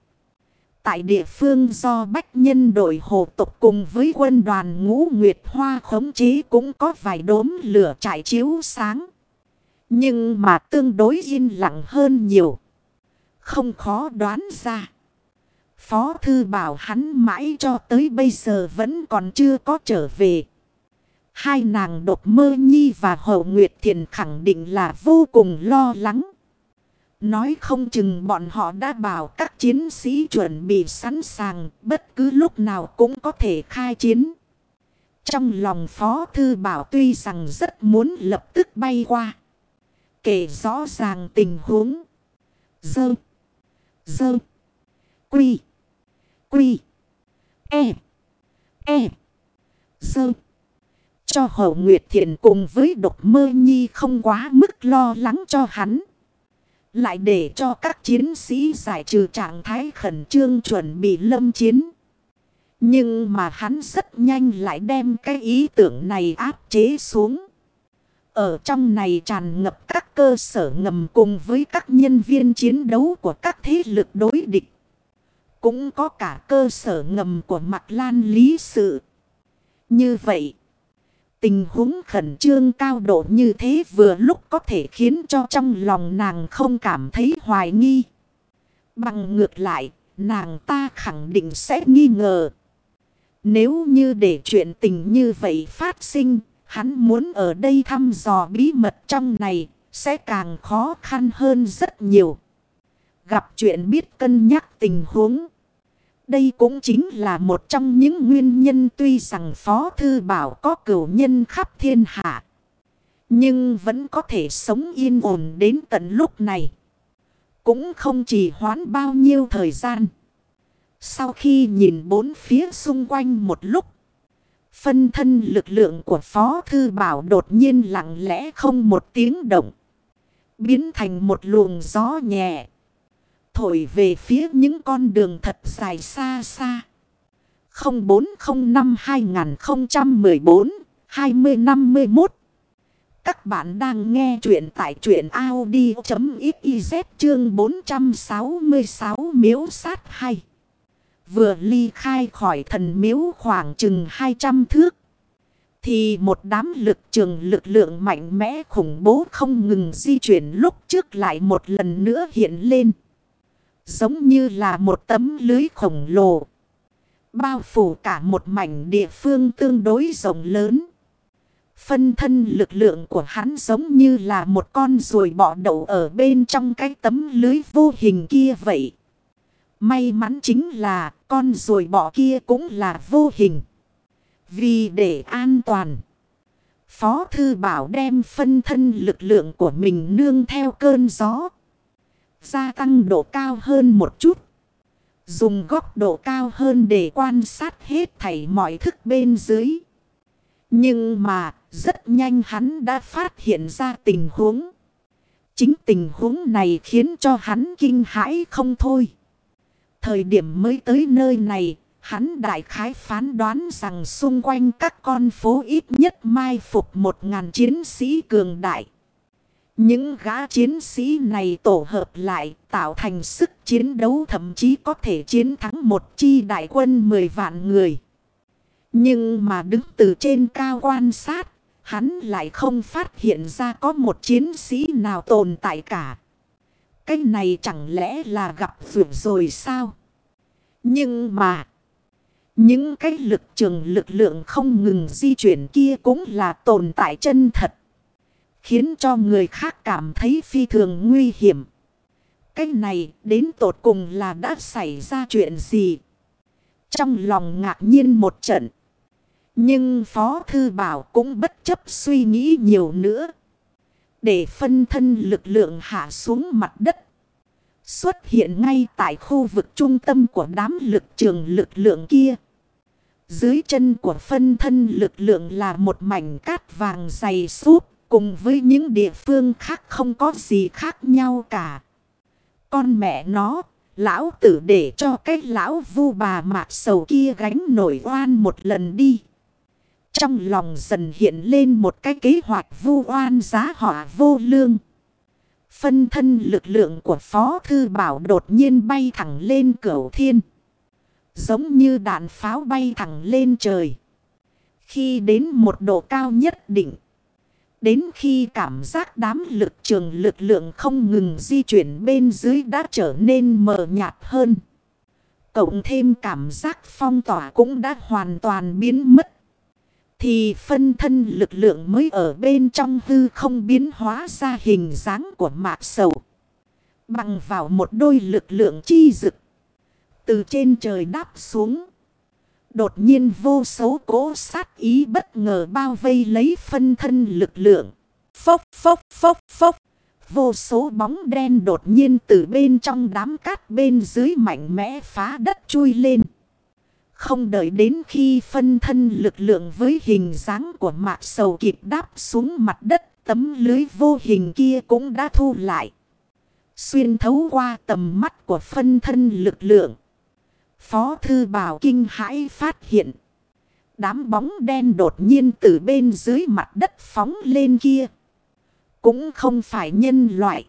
A: Tại địa phương do bách nhân đội hồ tục cùng với quân đoàn ngũ Nguyệt Hoa khống chế cũng có vài đốm lửa trải chiếu sáng. Nhưng mà tương đối yên lặng hơn nhiều. Không khó đoán ra. Phó thư bảo hắn mãi cho tới bây giờ vẫn còn chưa có trở về. Hai nàng đột mơ nhi và hậu nguyệt thiền khẳng định là vô cùng lo lắng. Nói không chừng bọn họ đã bảo các chiến sĩ chuẩn bị sẵn sàng, bất cứ lúc nào cũng có thể khai chiến. Trong lòng Phó Thư Bảo tuy rằng rất muốn lập tức bay qua. Kể rõ ràng tình huống. Dơ. Dơ. Quy. Quy. E. E. Dơ. Cho hậu Nguyệt Thiện cùng với độc mơ nhi không quá mức lo lắng cho hắn. Lại để cho các chiến sĩ giải trừ trạng thái khẩn trương chuẩn bị lâm chiến. Nhưng mà hắn rất nhanh lại đem cái ý tưởng này áp chế xuống. Ở trong này tràn ngập các cơ sở ngầm cùng với các nhân viên chiến đấu của các thế lực đối địch. Cũng có cả cơ sở ngầm của mặt lan lý sự. Như vậy. Tình huống khẩn trương cao độ như thế vừa lúc có thể khiến cho trong lòng nàng không cảm thấy hoài nghi. Bằng ngược lại, nàng ta khẳng định sẽ nghi ngờ. Nếu như để chuyện tình như vậy phát sinh, hắn muốn ở đây thăm dò bí mật trong này, sẽ càng khó khăn hơn rất nhiều. Gặp chuyện biết cân nhắc tình huống. Đây cũng chính là một trong những nguyên nhân tuy rằng Phó Thư Bảo có cửu nhân khắp thiên hạ. Nhưng vẫn có thể sống yên ổn đến tận lúc này. Cũng không chỉ hoãn bao nhiêu thời gian. Sau khi nhìn bốn phía xung quanh một lúc. Phân thân lực lượng của Phó Thư Bảo đột nhiên lặng lẽ không một tiếng động. Biến thành một luồng gió nhẹ thổi về phía những con đường thật dài xa xa. 0405-2014-2051 Các bạn đang nghe chuyện tại chuyện Audi.xyz chương 466 miếu sát hay. Vừa ly khai khỏi thần miếu khoảng chừng 200 thước. Thì một đám lực trường lực lượng mạnh mẽ khủng bố không ngừng di chuyển lúc trước lại một lần nữa hiện lên. Giống như là một tấm lưới khổng lồ. Bao phủ cả một mảnh địa phương tương đối rộng lớn. Phân thân lực lượng của hắn giống như là một con ruồi bọ đậu ở bên trong cái tấm lưới vô hình kia vậy. May mắn chính là con ruồi bọ kia cũng là vô hình. Vì để an toàn. Phó Thư Bảo đem phân thân lực lượng của mình nương theo cơn gió gia tăng độ cao hơn một chút. Dùng góc độ cao hơn để quan sát hết thảy mọi thức bên dưới. Nhưng mà, rất nhanh hắn đã phát hiện ra tình huống. Chính tình huống này khiến cho hắn kinh hãi không thôi. Thời điểm mới tới nơi này, hắn đại khái phán đoán rằng xung quanh các con phố ít nhất mai phục một ngàn chiến sĩ cường đại. Những gã chiến sĩ này tổ hợp lại tạo thành sức chiến đấu thậm chí có thể chiến thắng một chi đại quân 10 vạn người. Nhưng mà đứng từ trên cao quan sát, hắn lại không phát hiện ra có một chiến sĩ nào tồn tại cả. Cái này chẳng lẽ là gặp vượt rồi sao? Nhưng mà, những cái lực trường lực lượng không ngừng di chuyển kia cũng là tồn tại chân thật. Khiến cho người khác cảm thấy phi thường nguy hiểm. Cái này đến tột cùng là đã xảy ra chuyện gì? Trong lòng ngạc nhiên một trận. Nhưng Phó Thư Bảo cũng bất chấp suy nghĩ nhiều nữa. Để phân thân lực lượng hạ xuống mặt đất. Xuất hiện ngay tại khu vực trung tâm của đám lực trường lực lượng kia. Dưới chân của phân thân lực lượng là một mảnh cát vàng dày súp. Cùng với những địa phương khác không có gì khác nhau cả. Con mẹ nó, lão tử để cho cái lão vu bà mạc sầu kia gánh nổi oan một lần đi. Trong lòng dần hiện lên một cái kế hoạch vu oan giá họa vô lương. Phân thân lực lượng của Phó Thư Bảo đột nhiên bay thẳng lên cửu thiên. Giống như đạn pháo bay thẳng lên trời. Khi đến một độ cao nhất định. Đến khi cảm giác đám lực trường lực lượng không ngừng di chuyển bên dưới đã trở nên mờ nhạt hơn. Cộng thêm cảm giác phong tỏa cũng đã hoàn toàn biến mất. Thì phân thân lực lượng mới ở bên trong hư không biến hóa ra hình dáng của mạc sầu. Bằng vào một đôi lực lượng chi dực. Từ trên trời đáp xuống. Đột nhiên vô số cố sát ý bất ngờ bao vây lấy phân thân lực lượng. Phốc phốc phốc phốc. Vô số bóng đen đột nhiên từ bên trong đám cát bên dưới mạnh mẽ phá đất chui lên. Không đợi đến khi phân thân lực lượng với hình dáng của mạc sầu kịp đáp xuống mặt đất, tấm lưới vô hình kia cũng đã thu lại. Xuyên thấu qua tầm mắt của phân thân lực lượng. Phó thư bảo kinh hãi phát hiện. Đám bóng đen đột nhiên từ bên dưới mặt đất phóng lên kia. Cũng không phải nhân loại.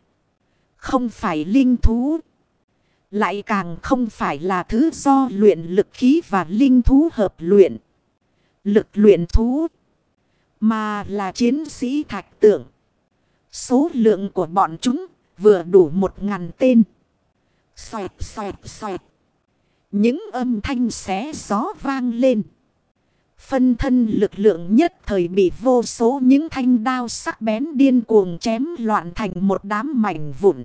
A: Không phải linh thú. Lại càng không phải là thứ do luyện lực khí và linh thú hợp luyện. Lực luyện thú. Mà là chiến sĩ thạch tượng. Số lượng của bọn chúng vừa đủ một ngàn tên. Xoẹt xoẹt xoẹt. Những âm thanh xé gió vang lên. Phân thân lực lượng nhất thời bị vô số những thanh đao sắc bén điên cuồng chém loạn thành một đám mảnh vụn.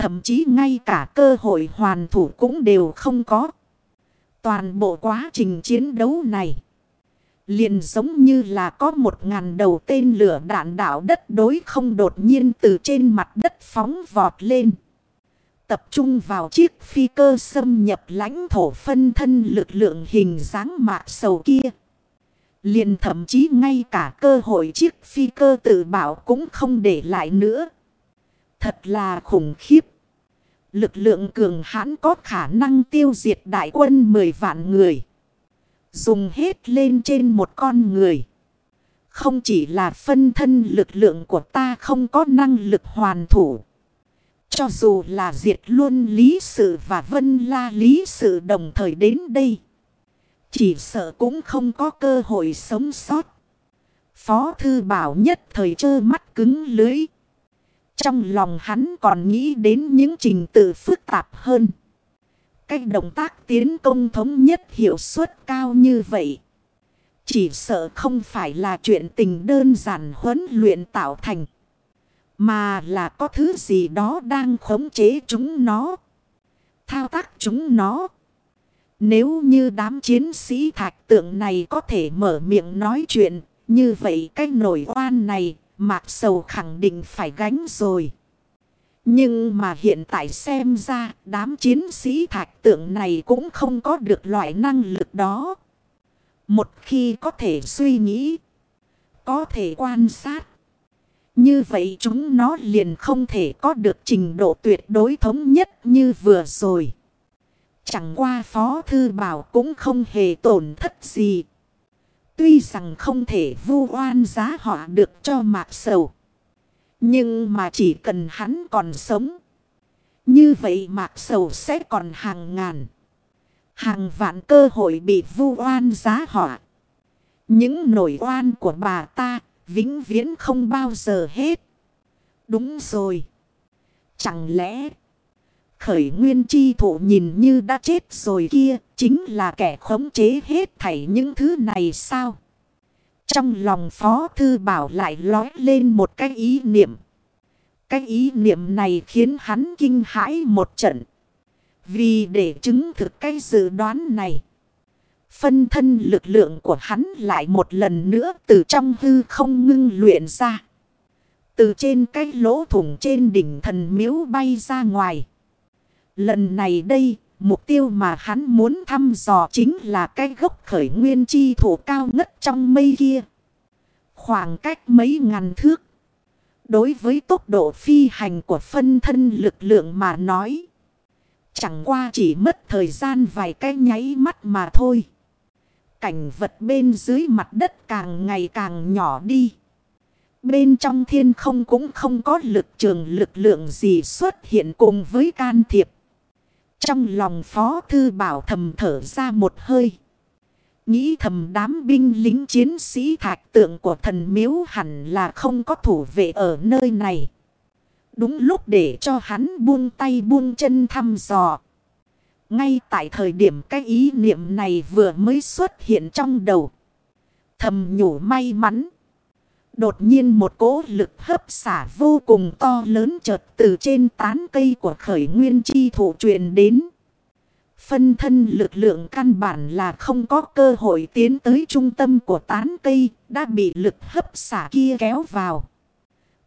A: Thậm chí ngay cả cơ hội hoàn thủ cũng đều không có. Toàn bộ quá trình chiến đấu này. Liền giống như là có một ngàn đầu tên lửa đạn đạo đất đối không đột nhiên từ trên mặt đất phóng vọt lên. Tập trung vào chiếc phi cơ xâm nhập lãnh thổ phân thân lực lượng hình dáng mạc sầu kia. Liền thậm chí ngay cả cơ hội chiếc phi cơ tự bảo cũng không để lại nữa. Thật là khủng khiếp. Lực lượng cường hãn có khả năng tiêu diệt đại quân 10 vạn người. Dùng hết lên trên một con người. Không chỉ là phân thân lực lượng của ta không có năng lực hoàn thủ. Cho dù là diệt luôn lý sự và vân la lý sự đồng thời đến đây. Chỉ sợ cũng không có cơ hội sống sót. Phó thư bảo nhất thời trơ mắt cứng lưới. Trong lòng hắn còn nghĩ đến những trình tự phức tạp hơn. Cách động tác tiến công thống nhất hiệu suất cao như vậy. Chỉ sợ không phải là chuyện tình đơn giản huấn luyện tạo thành. Mà là có thứ gì đó đang khống chế chúng nó. Thao tác chúng nó. Nếu như đám chiến sĩ thạch tượng này có thể mở miệng nói chuyện. Như vậy cái nổi oan này Mạc Sầu khẳng định phải gánh rồi. Nhưng mà hiện tại xem ra đám chiến sĩ thạch tượng này cũng không có được loại năng lực đó. Một khi có thể suy nghĩ, có thể quan sát. Như vậy chúng nó liền không thể có được trình độ tuyệt đối thống nhất như vừa rồi. Chẳng qua Phó Thư Bảo cũng không hề tổn thất gì. Tuy rằng không thể vu oan giá họ được cho mạc sầu. Nhưng mà chỉ cần hắn còn sống. Như vậy mạc sầu sẽ còn hàng ngàn. Hàng vạn cơ hội bị vu oan giá họ. Những nổi oan của bà ta vĩnh viễn không bao giờ hết. Đúng rồi. Chẳng lẽ khởi nguyên chi thủ nhìn như đã chết rồi kia, chính là kẻ khống chế hết thảy những thứ này sao? Trong lòng Phó Thư Bảo lại lói lên một cái ý niệm. Cái ý niệm này khiến hắn kinh hãi một trận. Vì để chứng thực cái dự đoán này. Phân thân lực lượng của hắn lại một lần nữa từ trong hư không ngưng luyện ra. Từ trên cái lỗ thủng trên đỉnh thần miếu bay ra ngoài. Lần này đây, mục tiêu mà hắn muốn thăm dò chính là cái gốc khởi nguyên chi thủ cao ngất trong mây kia. Khoảng cách mấy ngàn thước. Đối với tốc độ phi hành của phân thân lực lượng mà nói. Chẳng qua chỉ mất thời gian vài cái nháy mắt mà thôi. Cảnh vật bên dưới mặt đất càng ngày càng nhỏ đi. Bên trong thiên không cũng không có lực trường lực lượng gì xuất hiện cùng với can thiệp. Trong lòng Phó Thư Bảo thầm thở ra một hơi. Nghĩ thầm đám binh lính chiến sĩ thạch tượng của thần miếu hẳn là không có thủ vệ ở nơi này. Đúng lúc để cho hắn buông tay buông chân thăm dò. Ngay tại thời điểm cái ý niệm này vừa mới xuất hiện trong đầu. Thầm nhủ may mắn. Đột nhiên một cỗ lực hấp xả vô cùng to lớn chợt từ trên tán cây của khởi nguyên chi thủ truyền đến. Phân thân lực lượng căn bản là không có cơ hội tiến tới trung tâm của tán cây đã bị lực hấp xả kia kéo vào.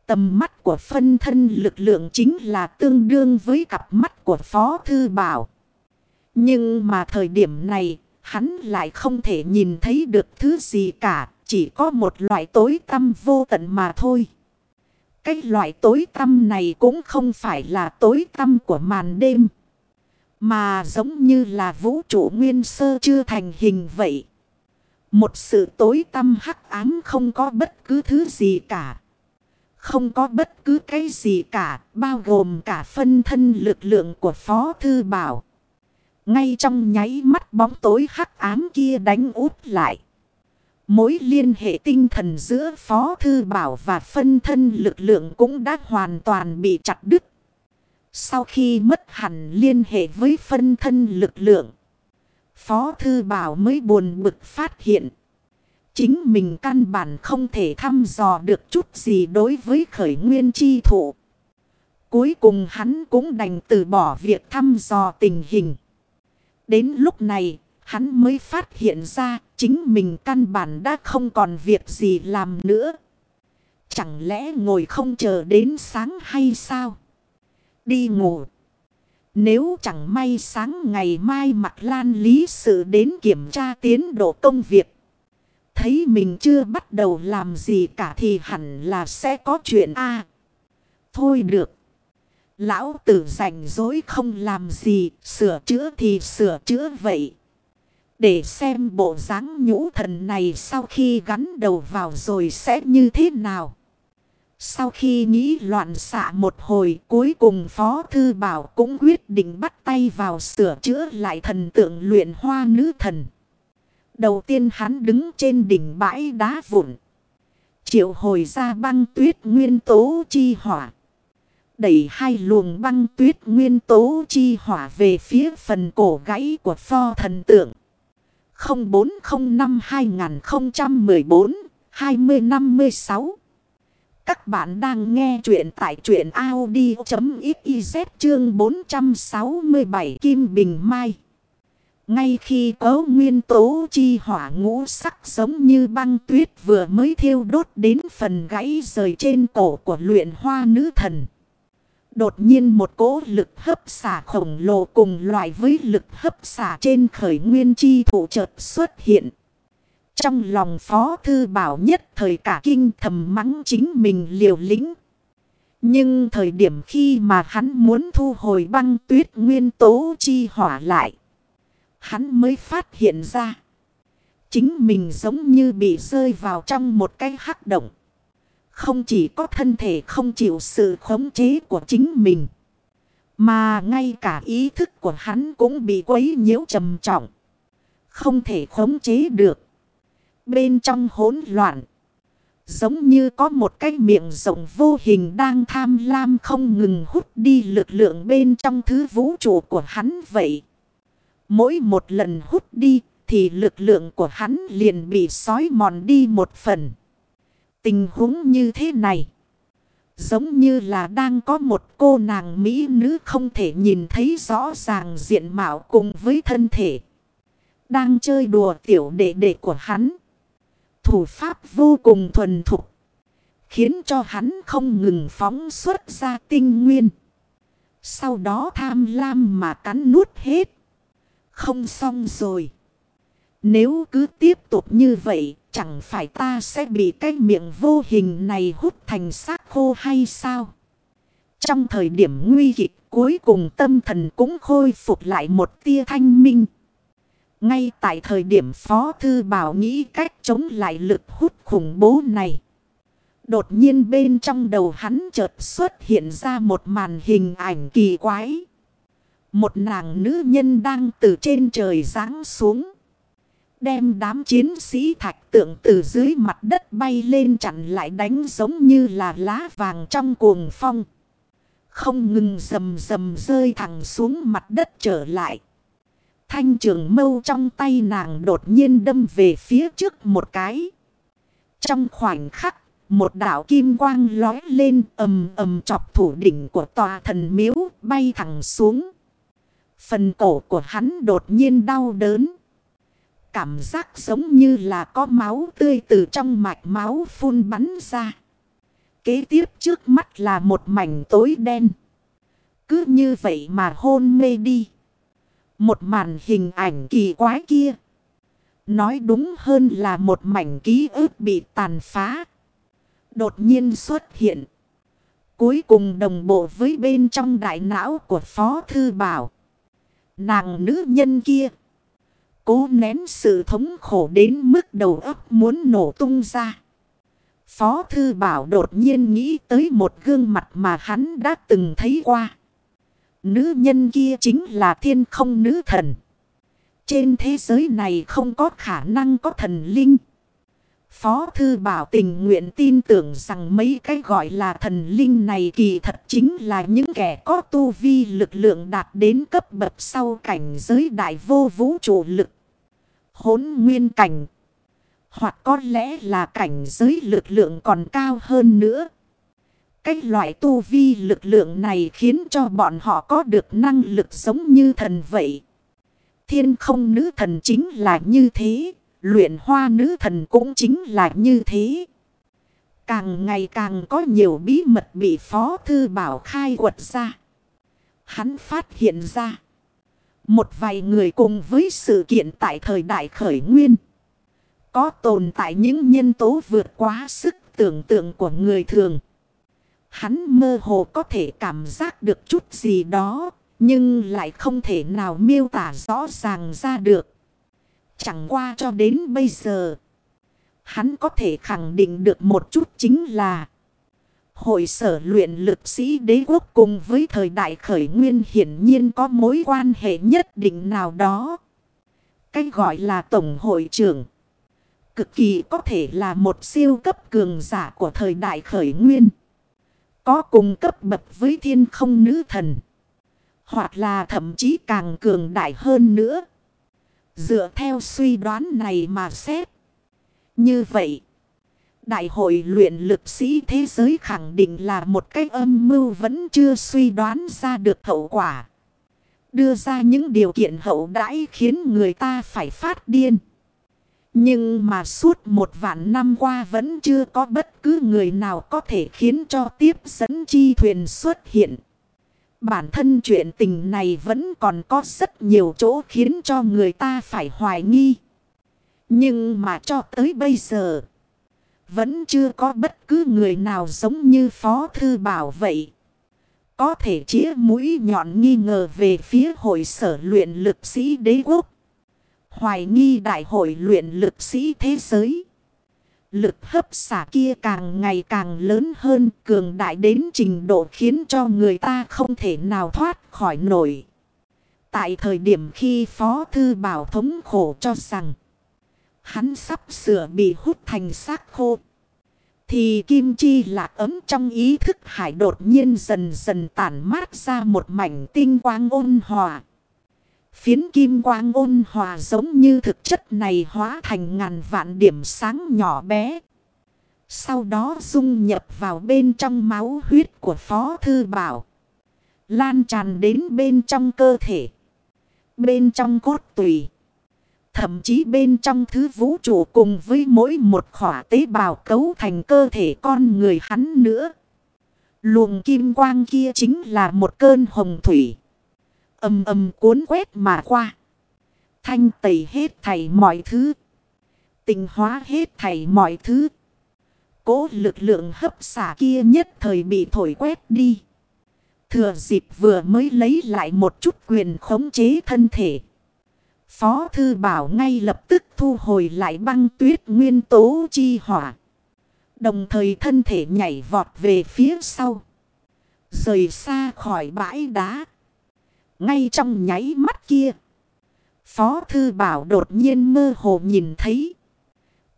A: Tầm mắt của phân thân lực lượng chính là tương đương với cặp mắt của Phó Thư Bảo. Nhưng mà thời điểm này, hắn lại không thể nhìn thấy được thứ gì cả, chỉ có một loại tối tâm vô tận mà thôi. Cái loại tối tâm này cũng không phải là tối tâm của màn đêm. Mà giống như là vũ trụ nguyên sơ chưa thành hình vậy. Một sự tối tâm hắc ám không có bất cứ thứ gì cả. Không có bất cứ cái gì cả, bao gồm cả phân thân lực lượng của Phó Thư Bảo. Ngay trong nháy mắt bóng tối hắc ám kia đánh út lại. Mối liên hệ tinh thần giữa Phó Thư Bảo và phân thân lực lượng cũng đã hoàn toàn bị chặt đứt. Sau khi mất hẳn liên hệ với phân thân lực lượng. Phó Thư Bảo mới buồn bực phát hiện. Chính mình căn bản không thể thăm dò được chút gì đối với khởi nguyên chi thụ. Cuối cùng hắn cũng đành từ bỏ việc thăm dò tình hình. Đến lúc này, hắn mới phát hiện ra chính mình căn bản đã không còn việc gì làm nữa. Chẳng lẽ ngồi không chờ đến sáng hay sao? Đi ngủ. Nếu chẳng may sáng ngày mai mặt lan lý sự đến kiểm tra tiến độ công việc. Thấy mình chưa bắt đầu làm gì cả thì hẳn là sẽ có chuyện a Thôi được. Lão tử rảnh dối không làm gì, sửa chữa thì sửa chữa vậy. Để xem bộ dáng nhũ thần này sau khi gắn đầu vào rồi sẽ như thế nào. Sau khi nghĩ loạn xạ một hồi, cuối cùng Phó Thư Bảo cũng quyết định bắt tay vào sửa chữa lại thần tượng luyện hoa nữ thần. Đầu tiên hắn đứng trên đỉnh bãi đá vụn. Triệu hồi ra băng tuyết nguyên tố chi hỏa. Đẩy hai luồng băng tuyết nguyên tố chi hỏa về phía phần cổ gãy của pho thần tượng. 0405 2014 2056 các bạn đang nghe chuyện tại chuyện Audi.xyz chương 467 Kim Bình Mai. Ngay khi có nguyên tố chi hỏa ngũ sắc giống như băng tuyết vừa mới thiêu đốt đến phần gãy rời trên cổ của luyện hoa nữ thần. Đột nhiên một cỗ lực hấp xả khổng lồ cùng loại với lực hấp xả trên khởi nguyên chi thủ chợt xuất hiện. Trong lòng phó thư bảo nhất thời cả kinh thầm mắng chính mình liều lĩnh. Nhưng thời điểm khi mà hắn muốn thu hồi băng tuyết nguyên tố chi hỏa lại. Hắn mới phát hiện ra. Chính mình giống như bị rơi vào trong một cái hắc động. Không chỉ có thân thể không chịu sự khống chế của chính mình. Mà ngay cả ý thức của hắn cũng bị quấy nhiễu trầm trọng. Không thể khống chế được. Bên trong hỗn loạn. Giống như có một cái miệng rộng vô hình đang tham lam không ngừng hút đi lực lượng bên trong thứ vũ trụ của hắn vậy. Mỗi một lần hút đi thì lực lượng của hắn liền bị sói mòn đi một phần. Tình huống như thế này. Giống như là đang có một cô nàng mỹ nữ không thể nhìn thấy rõ ràng diện mạo cùng với thân thể. Đang chơi đùa tiểu đệ đệ của hắn. Thủ pháp vô cùng thuần thục. Khiến cho hắn không ngừng phóng xuất ra tinh nguyên. Sau đó tham lam mà cắn nuốt hết. Không xong rồi. Nếu cứ tiếp tục như vậy, chẳng phải ta sẽ bị cái miệng vô hình này hút thành xác khô hay sao? Trong thời điểm nguy kịch, cuối cùng tâm thần cũng khôi phục lại một tia thanh minh. Ngay tại thời điểm Phó Thư Bảo nghĩ cách chống lại lực hút khủng bố này. Đột nhiên bên trong đầu hắn chợt xuất hiện ra một màn hình ảnh kỳ quái. Một nàng nữ nhân đang từ trên trời giáng xuống. Đem đám chiến sĩ thạch tượng từ dưới mặt đất bay lên chặn lại đánh giống như là lá vàng trong cuồng phong. Không ngừng rầm rầm rơi thẳng xuống mặt đất trở lại. Thanh trường mâu trong tay nàng đột nhiên đâm về phía trước một cái. Trong khoảnh khắc, một đảo kim quang lói lên ầm ầm chọc thủ đỉnh của tòa thần miếu bay thẳng xuống. Phần cổ của hắn đột nhiên đau đớn. Cảm giác giống như là có máu tươi từ trong mạch máu phun bắn ra. Kế tiếp trước mắt là một mảnh tối đen. Cứ như vậy mà hôn mê đi. Một màn hình ảnh kỳ quái kia. Nói đúng hơn là một mảnh ký ức bị tàn phá. Đột nhiên xuất hiện. Cuối cùng đồng bộ với bên trong đại não của Phó Thư Bảo. Nàng nữ nhân kia. Cố nén sự thống khổ đến mức đầu óc muốn nổ tung ra. Phó Thư Bảo đột nhiên nghĩ tới một gương mặt mà hắn đã từng thấy qua. Nữ nhân kia chính là thiên không nữ thần. Trên thế giới này không có khả năng có thần linh. Phó Thư Bảo tình nguyện tin tưởng rằng mấy cái gọi là thần linh này kỳ thật chính là những kẻ có tu vi lực lượng đạt đến cấp bậc sau cảnh giới đại vô vũ trụ lực. Hốn nguyên cảnh. Hoặc có lẽ là cảnh giới lực lượng còn cao hơn nữa. Cái loại tu vi lực lượng này khiến cho bọn họ có được năng lực giống như thần vậy. Thiên không nữ thần chính là như thế. Luyện hoa nữ thần cũng chính là như thế. Càng ngày càng có nhiều bí mật bị Phó Thư Bảo khai quật ra. Hắn phát hiện ra. Một vài người cùng với sự kiện tại thời đại khởi nguyên. Có tồn tại những nhân tố vượt quá sức tưởng tượng của người thường. Hắn mơ hồ có thể cảm giác được chút gì đó. Nhưng lại không thể nào miêu tả rõ ràng ra được. Chẳng qua cho đến bây giờ. Hắn có thể khẳng định được một chút chính là. Hội sở luyện lực sĩ đế quốc cùng với thời đại khởi nguyên hiển nhiên có mối quan hệ nhất định nào đó. cách gọi là tổng hội trưởng. Cực kỳ có thể là một siêu cấp cường giả của thời đại khởi nguyên. Có cùng cấp bậc với thiên không nữ thần. Hoặc là thậm chí càng cường đại hơn nữa. Dựa theo suy đoán này mà xét. Như vậy. Đại hội luyện lực sĩ thế giới khẳng định là một cái âm mưu vẫn chưa suy đoán ra được hậu quả. Đưa ra những điều kiện hậu đãi khiến người ta phải phát điên. Nhưng mà suốt một vạn năm qua vẫn chưa có bất cứ người nào có thể khiến cho tiếp dẫn chi thuyền xuất hiện. Bản thân chuyện tình này vẫn còn có rất nhiều chỗ khiến cho người ta phải hoài nghi. Nhưng mà cho tới bây giờ, vẫn chưa có bất cứ người nào giống như Phó Thư Bảo vậy. Có thể chĩa mũi nhọn nghi ngờ về phía hội sở luyện lực sĩ đế quốc. Hoài nghi đại hội luyện lực sĩ thế giới. Lực hấp xả kia càng ngày càng lớn hơn, cường đại đến trình độ khiến cho người ta không thể nào thoát khỏi nổi. Tại thời điểm khi Phó Thư Bảo thống khổ cho rằng hắn sắp sửa bị hút thành xác khô. Thì kim chi lạc ấm trong ý thức hải đột nhiên dần dần tản mát ra một mảnh tinh quang ôn hòa. Phiến kim quang ôn hòa giống như thực chất này hóa thành ngàn vạn điểm sáng nhỏ bé. Sau đó dung nhập vào bên trong máu huyết của Phó Thư Bảo. Lan tràn đến bên trong cơ thể. Bên trong cốt tùy. Thậm chí bên trong thứ vũ trụ cùng với mỗi một khỏa tế bào cấu thành cơ thể con người hắn nữa. Luồng kim quang kia chính là một cơn hồng thủy. Âm âm cuốn quét mà qua. Thanh tẩy hết thảy mọi thứ. Tình hóa hết thảy mọi thứ. Cố lực lượng hấp xả kia nhất thời bị thổi quét đi. Thừa dịp vừa mới lấy lại một chút quyền khống chế thân thể. Phó Thư Bảo ngay lập tức thu hồi lại băng tuyết nguyên tố chi hỏa. Đồng thời thân thể nhảy vọt về phía sau. Rời xa khỏi bãi đá. Ngay trong nháy mắt kia. Phó Thư Bảo đột nhiên mơ hồ nhìn thấy.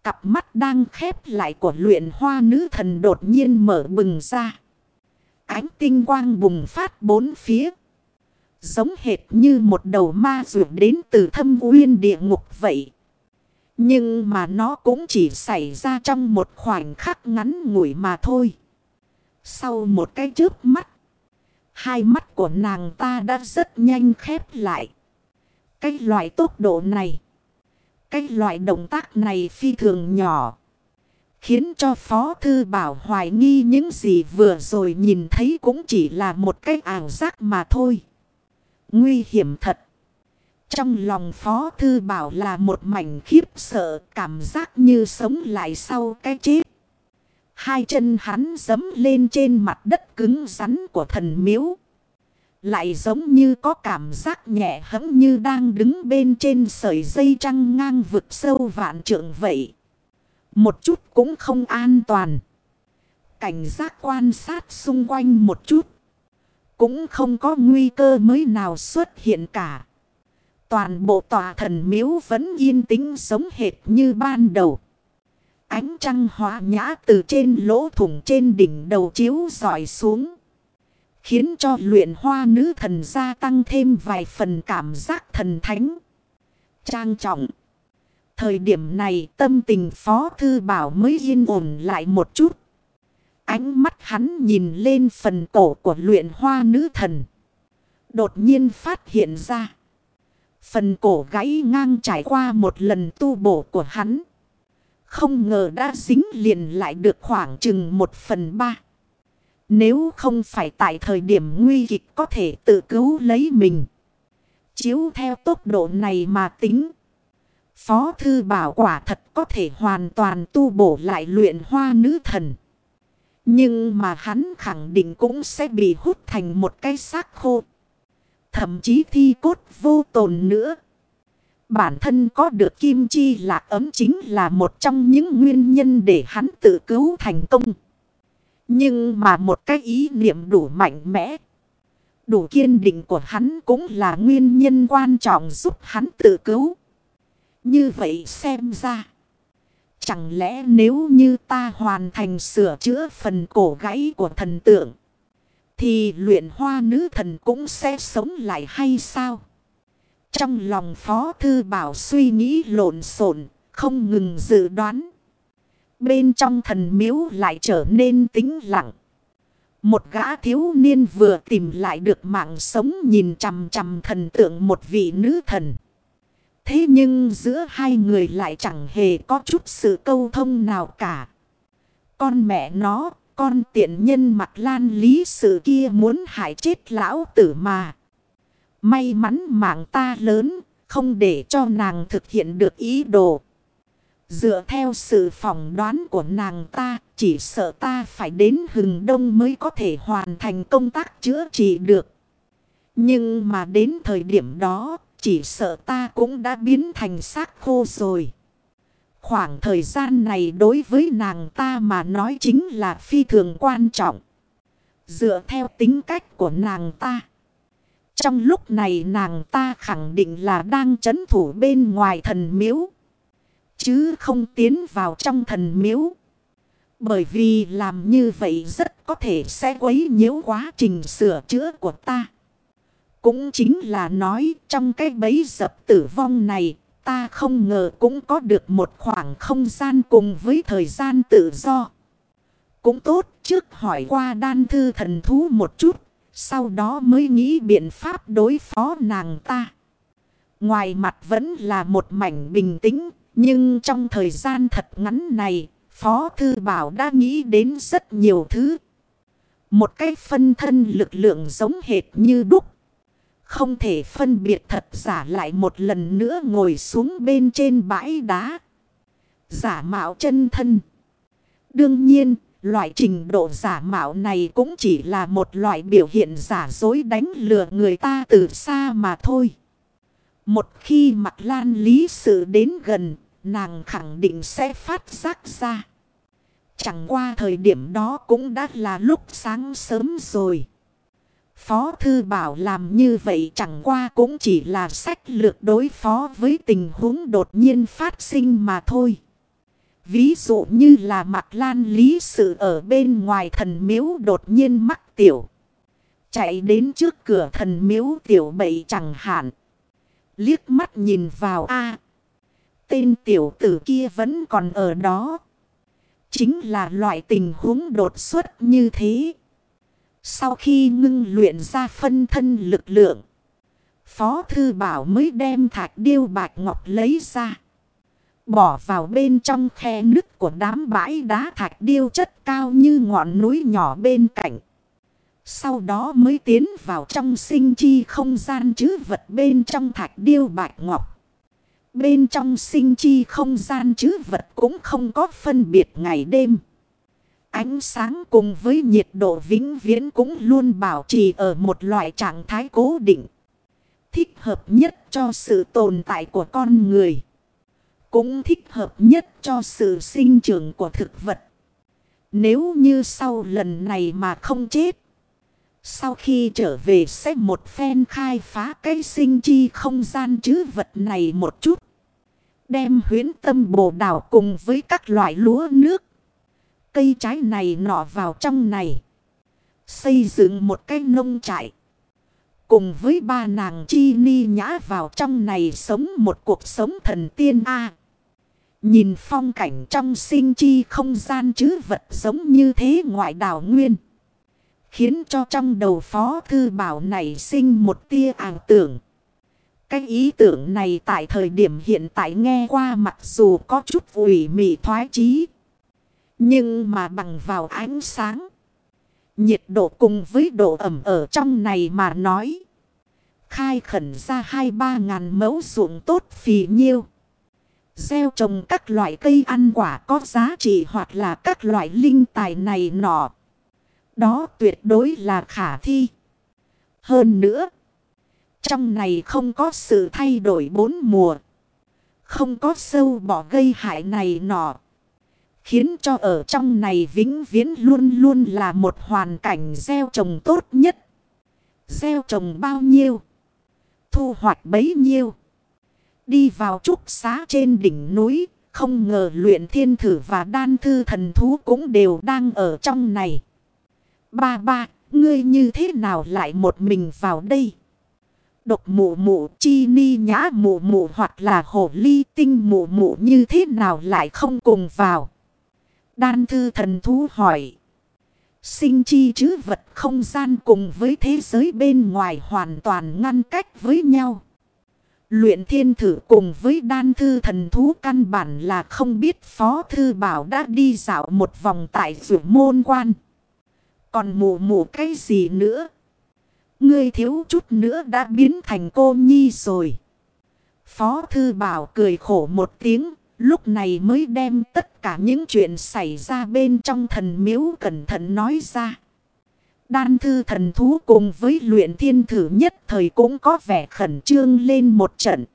A: Cặp mắt đang khép lại của luyện hoa nữ thần đột nhiên mở bừng ra. Ánh tinh quang bùng phát bốn phía. Giống hệt như một đầu ma rượu đến từ thâm uyên địa ngục vậy. Nhưng mà nó cũng chỉ xảy ra trong một khoảnh khắc ngắn ngủi mà thôi. Sau một cái chớp mắt. Hai mắt của nàng ta đã rất nhanh khép lại. Cái loại tốc độ này. Cái loại động tác này phi thường nhỏ. Khiến cho Phó Thư Bảo hoài nghi những gì vừa rồi nhìn thấy cũng chỉ là một cái ảo giác mà thôi. Nguy hiểm thật. Trong lòng Phó Thư Bảo là một mảnh khiếp sợ, cảm giác như sống lại sau cái chết. Hai chân hắn dấm lên trên mặt đất cứng rắn của thần miếu. Lại giống như có cảm giác nhẹ hẫng như đang đứng bên trên sợi dây trăng ngang vực sâu vạn trượng vậy. Một chút cũng không an toàn. Cảnh giác quan sát xung quanh một chút. Cũng không có nguy cơ mới nào xuất hiện cả. Toàn bộ tòa thần miếu vẫn yên tĩnh sống hệt như ban đầu. Ánh trăng hóa nhã từ trên lỗ thủng trên đỉnh đầu chiếu dọi xuống. Khiến cho luyện hoa nữ thần gia tăng thêm vài phần cảm giác thần thánh. Trang trọng. Thời điểm này tâm tình Phó Thư Bảo mới yên ổn lại một chút. Ánh mắt hắn nhìn lên phần cổ của luyện hoa nữ thần. Đột nhiên phát hiện ra. Phần cổ gãy ngang trải qua một lần tu bổ của hắn. Không ngờ đã dính liền lại được khoảng chừng một phần ba. Nếu không phải tại thời điểm nguy kịch có thể tự cứu lấy mình. Chiếu theo tốc độ này mà tính. Phó thư bảo quả thật có thể hoàn toàn tu bổ lại luyện hoa nữ thần. Nhưng mà hắn khẳng định cũng sẽ bị hút thành một cái xác khô. Thậm chí thi cốt vô tồn nữa. Bản thân có được kim chi lạc ấm chính là một trong những nguyên nhân để hắn tự cứu thành công. Nhưng mà một cái ý niệm đủ mạnh mẽ. Đủ kiên định của hắn cũng là nguyên nhân quan trọng giúp hắn tự cứu. Như vậy xem ra. Chẳng lẽ nếu như ta hoàn thành sửa chữa phần cổ gãy của thần tượng. Thì luyện hoa nữ thần cũng sẽ sống lại hay sao? Trong lòng Phó Thư Bảo suy nghĩ lộn xộn không ngừng dự đoán. Bên trong thần miếu lại trở nên tĩnh lặng. Một gã thiếu niên vừa tìm lại được mạng sống nhìn chằm chằm thần tượng một vị nữ thần. Thế nhưng giữa hai người lại chẳng hề có chút sự câu thông nào cả. Con mẹ nó, con tiện nhân mặt lan lý sự kia muốn hại chết lão tử mà. May mắn mạng ta lớn, không để cho nàng thực hiện được ý đồ. Dựa theo sự phỏng đoán của nàng ta, chỉ sợ ta phải đến hừng đông mới có thể hoàn thành công tác chữa trị được. Nhưng mà đến thời điểm đó, chỉ sợ ta cũng đã biến thành xác khô rồi. Khoảng thời gian này đối với nàng ta mà nói chính là phi thường quan trọng. Dựa theo tính cách của nàng ta. Trong lúc này nàng ta khẳng định là đang chấn thủ bên ngoài thần miếu. Chứ không tiến vào trong thần miếu. Bởi vì làm như vậy rất có thể sẽ quấy nhiễu quá trình sửa chữa của ta. Cũng chính là nói trong cái bấy dập tử vong này, ta không ngờ cũng có được một khoảng không gian cùng với thời gian tự do. Cũng tốt trước hỏi qua đan thư thần thú một chút. Sau đó mới nghĩ biện pháp đối phó nàng ta. Ngoài mặt vẫn là một mảnh bình tĩnh. Nhưng trong thời gian thật ngắn này. Phó Thư Bảo đã nghĩ đến rất nhiều thứ. Một cái phân thân lực lượng giống hệt như đúc. Không thể phân biệt thật giả lại một lần nữa ngồi xuống bên trên bãi đá. Giả mạo chân thân. Đương nhiên, loại trình độ giả mạo này cũng chỉ là một loại biểu hiện giả dối đánh lừa người ta từ xa mà thôi. Một khi mặt lan lý sự đến gần, nàng khẳng định sẽ phát giác ra. Chẳng qua thời điểm đó cũng đã là lúc sáng sớm rồi. Phó Thư Bảo làm như vậy chẳng qua cũng chỉ là sách lược đối phó với tình huống đột nhiên phát sinh mà thôi. Ví dụ như là mặt lan lý sự ở bên ngoài thần miếu đột nhiên mắc tiểu. Chạy đến trước cửa thần miếu tiểu bậy chẳng hạn. Liếc mắt nhìn vào A. tên tiểu tử kia vẫn còn ở đó. Chính là loại tình huống đột xuất như thế. Sau khi ngưng luyện ra phân thân lực lượng. Phó Thư Bảo mới đem thạch điêu bạch ngọc lấy ra. Bỏ vào bên trong khe nứt của đám bãi đá thạch điêu chất cao như ngọn núi nhỏ bên cạnh. Sau đó mới tiến vào trong sinh chi không gian chứ vật bên trong thạch điêu bạch ngọc. Bên trong sinh chi không gian chứ vật cũng không có phân biệt ngày đêm. Ánh sáng cùng với nhiệt độ vĩnh viễn cũng luôn bảo trì ở một loại trạng thái cố định. Thích hợp nhất cho sự tồn tại của con người. Cũng thích hợp nhất cho sự sinh trưởng của thực vật. Nếu như sau lần này mà không chết. Sau khi trở về sẽ một phen khai phá cái sinh chi không gian chứ vật này một chút. Đem huyến tâm bồ đảo cùng với các loại lúa nước, cây trái này nọ vào trong này. Xây dựng một cái nông trại. Cùng với ba nàng chi ni nhã vào trong này sống một cuộc sống thần tiên A. Nhìn phong cảnh trong sinh chi không gian chứ vật giống như thế ngoại đảo nguyên. Khiến cho trong đầu phó thư bảo này sinh một tia ảo tưởng. Cái ý tưởng này tại thời điểm hiện tại nghe qua mặc dù có chút ủy mị thoái chí. Nhưng mà bằng vào ánh sáng. Nhiệt độ cùng với độ ẩm ở trong này mà nói. Khai khẩn ra hai ba ngàn mẫu ruộng tốt phì nhiêu. Gieo trồng các loại cây ăn quả có giá trị hoặc là các loại linh tài này nọ. Đó tuyệt đối là khả thi. Hơn nữa. Trong này không có sự thay đổi bốn mùa. Không có sâu bỏ gây hại này nọ. Khiến cho ở trong này vĩnh viễn luôn luôn là một hoàn cảnh gieo trồng tốt nhất. Gieo trồng bao nhiêu? Thu hoạch bấy nhiêu? Đi vào trúc xá trên đỉnh núi. Không ngờ luyện thiên thử và đan thư thần thú cũng đều đang ở trong này. Ba ba, ngươi như thế nào lại một mình vào đây? Độc mụ mụ chi ni nhã mụ mụ hoặc là hồ ly tinh mụ mụ như thế nào lại không cùng vào? Đan thư thần thú hỏi. Sinh chi chứ vật không gian cùng với thế giới bên ngoài hoàn toàn ngăn cách với nhau. Luyện thiên thử cùng với đan thư thần thú căn bản là không biết phó thư bảo đã đi dạo một vòng tại rượu môn quan. Còn mù mù cái gì nữa? Ngươi thiếu chút nữa đã biến thành cô nhi rồi. Phó thư bảo cười khổ một tiếng. Lúc này mới đem tất cả những chuyện xảy ra bên trong thần miếu cẩn thận nói ra. Đan thư thần thú cùng với luyện thiên thử nhất thời cũng có vẻ khẩn trương lên một trận.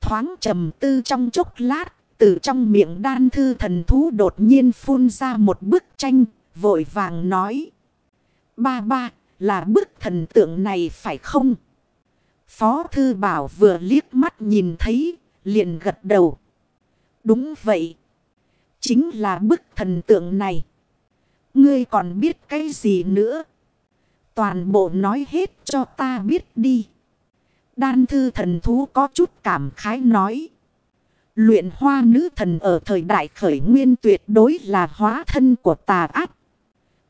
A: Thoáng trầm tư trong chốc lát, từ trong miệng đan thư thần thú đột nhiên phun ra một bức tranh, vội vàng nói. Ba ba, là bức thần tượng này phải không? Phó thư bảo vừa liếc mắt nhìn thấy, liền gật đầu. Đúng vậy. Chính là bức thần tượng này. Ngươi còn biết cái gì nữa? Toàn bộ nói hết cho ta biết đi. Đan thư thần thú có chút cảm khái nói. Luyện hoa nữ thần ở thời đại khởi nguyên tuyệt đối là hóa thân của tà ác.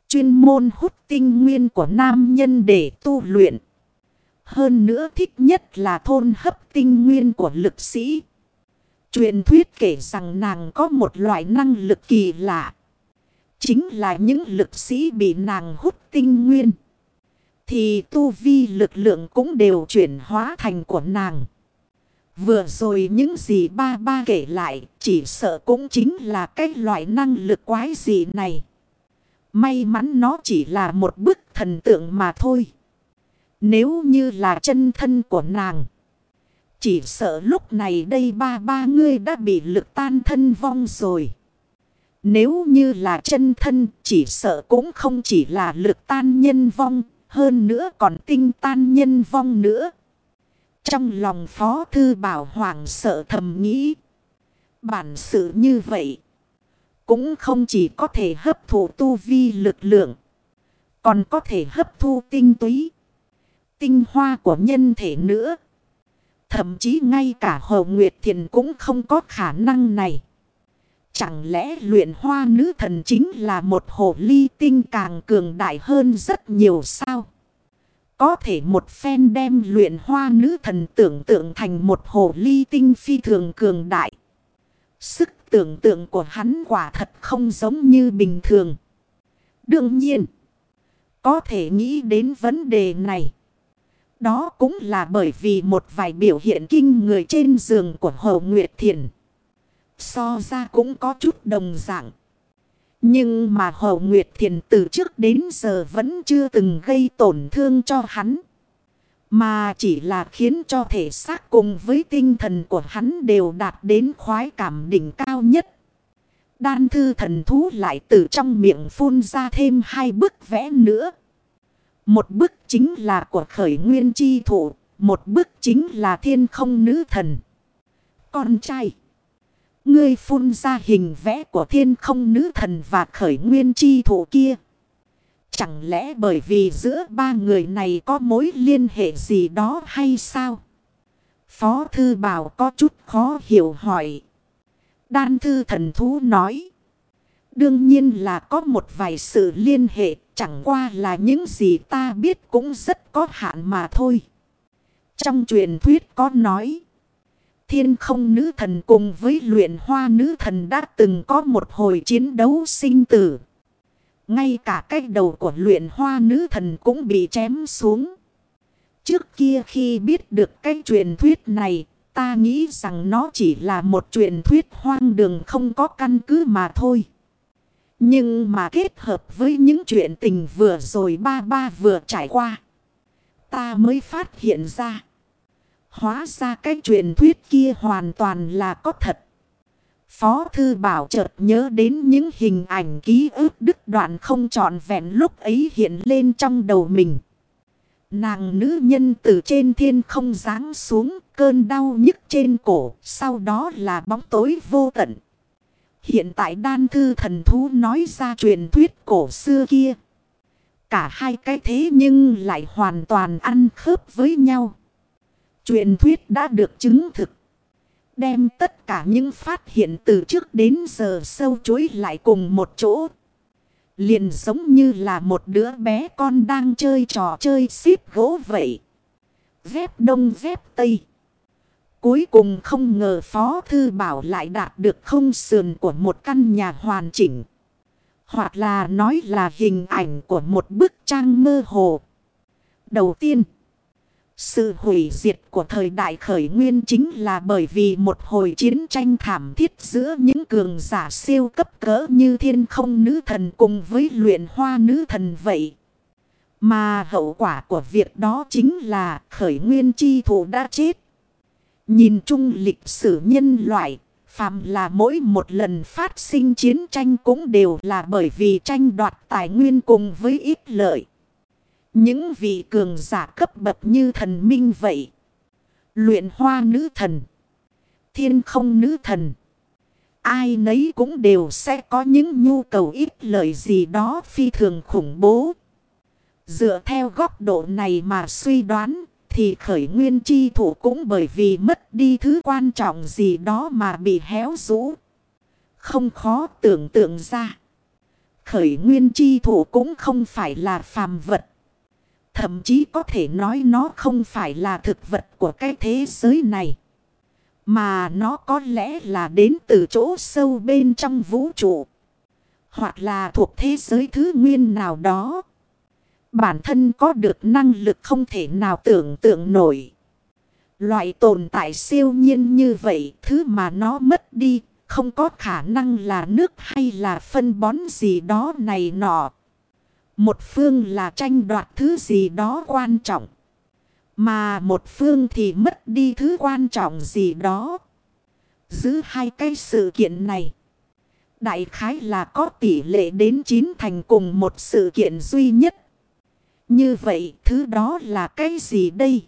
A: Chuyên môn hút tinh nguyên của nam nhân để tu luyện. Hơn nữa thích nhất là thôn hấp tinh nguyên của lực sĩ. Truyền thuyết kể rằng nàng có một loại năng lực kỳ lạ. Chính là những lực sĩ bị nàng hút tinh nguyên. Thì tu vi lực lượng cũng đều chuyển hóa thành của nàng. Vừa rồi những gì ba ba kể lại, chỉ sợ cũng chính là cái loại năng lực quái gì này. May mắn nó chỉ là một bức thần tượng mà thôi. Nếu như là chân thân của nàng. Chỉ sợ lúc này đây ba ba ngươi đã bị lực tan thân vong rồi. Nếu như là chân thân, chỉ sợ cũng không chỉ là lực tan nhân vong. Hơn nữa còn tinh tan nhân vong nữa. Trong lòng phó thư bảo hoàng sợ thầm nghĩ. Bản sự như vậy. Cũng không chỉ có thể hấp thụ tu vi lực lượng. Còn có thể hấp thu tinh túy. Tinh hoa của nhân thể nữa. Thậm chí ngay cả Hồ Nguyệt Thiền cũng không có khả năng này. Chẳng lẽ luyện hoa nữ thần chính là một hồ ly tinh càng cường đại hơn rất nhiều sao? Có thể một phen đem luyện hoa nữ thần tưởng tượng thành một hồ ly tinh phi thường cường đại. Sức tưởng tượng của hắn quả thật không giống như bình thường. Đương nhiên, có thể nghĩ đến vấn đề này. Đó cũng là bởi vì một vài biểu hiện kinh người trên giường của Hồ Nguyệt Thiền. So ra cũng có chút đồng dạng. Nhưng mà Hồ Nguyệt Thiền từ trước đến giờ vẫn chưa từng gây tổn thương cho hắn. Mà chỉ là khiến cho thể xác cùng với tinh thần của hắn đều đạt đến khoái cảm đỉnh cao nhất. Đan thư thần thú lại từ trong miệng phun ra thêm hai bức vẽ nữa. Một bức chính là của khởi nguyên chi thủ, một bức chính là thiên không nữ thần. Con trai. Ngươi phun ra hình vẽ của thiên không nữ thần và khởi nguyên chi thủ kia. Chẳng lẽ bởi vì giữa ba người này có mối liên hệ gì đó hay sao? Phó thư bảo có chút khó hiểu hỏi. Đan thư thần thú nói. Đương nhiên là có một vài sự liên hệ. Chẳng qua là những gì ta biết cũng rất có hạn mà thôi. Trong truyền thuyết có nói. Thiên không nữ thần cùng với luyện hoa nữ thần đã từng có một hồi chiến đấu sinh tử. Ngay cả cái đầu của luyện hoa nữ thần cũng bị chém xuống. Trước kia khi biết được cái truyền thuyết này, ta nghĩ rằng nó chỉ là một truyền thuyết hoang đường không có căn cứ mà thôi. Nhưng mà kết hợp với những chuyện tình vừa rồi ba ba vừa trải qua. Ta mới phát hiện ra. Hóa ra cái truyền thuyết kia hoàn toàn là có thật. Phó Thư Bảo chợt nhớ đến những hình ảnh ký ức đứt đoạn không trọn vẹn lúc ấy hiện lên trong đầu mình. Nàng nữ nhân từ trên thiên không ráng xuống cơn đau nhức trên cổ, sau đó là bóng tối vô tận. Hiện tại đan thư thần thú nói ra truyền thuyết cổ xưa kia. Cả hai cái thế nhưng lại hoàn toàn ăn khớp với nhau. Truyền thuyết đã được chứng thực. Đem tất cả những phát hiện từ trước đến giờ sâu chối lại cùng một chỗ. Liền giống như là một đứa bé con đang chơi trò chơi xếp gỗ vậy. Vép đông vép tây. Cuối cùng không ngờ Phó Thư Bảo lại đạt được không sườn của một căn nhà hoàn chỉnh. Hoặc là nói là hình ảnh của một bức trang mơ hồ. Đầu tiên, sự hủy diệt của thời đại khởi nguyên chính là bởi vì một hồi chiến tranh thảm thiết giữa những cường giả siêu cấp cỡ như thiên không nữ thần cùng với luyện hoa nữ thần vậy. Mà hậu quả của việc đó chính là khởi nguyên chi thủ đã chết. Nhìn chung lịch sử nhân loại, phàm là mỗi một lần phát sinh chiến tranh cũng đều là bởi vì tranh đoạt tài nguyên cùng với ít lợi. Những vị cường giả cấp bậc như thần minh vậy. Luyện hoa nữ thần. Thiên không nữ thần. Ai nấy cũng đều sẽ có những nhu cầu ít lợi gì đó phi thường khủng bố. Dựa theo góc độ này mà suy đoán, thì khởi nguyên chi thủ cũng bởi vì mất đi thứ quan trọng gì đó mà bị héo rũ. Không khó tưởng tượng ra. Khởi nguyên chi thủ cũng không phải là phàm vật. Thậm chí có thể nói nó không phải là thực vật của cái thế giới này. Mà nó có lẽ là đến từ chỗ sâu bên trong vũ trụ. Hoặc là thuộc thế giới thứ nguyên nào đó. Bản thân có được năng lực không thể nào tưởng tượng nổi. Loại tồn tại siêu nhiên như vậy, thứ mà nó mất đi, không có khả năng là nước hay là phân bón gì đó này nọ. Một phương là tranh đoạt thứ gì đó quan trọng. Mà một phương thì mất đi thứ quan trọng gì đó. Giữ hai cái sự kiện này. Đại khái là có tỷ lệ đến chín thành cùng một sự kiện duy nhất. Như vậy, thứ đó là cái gì đây?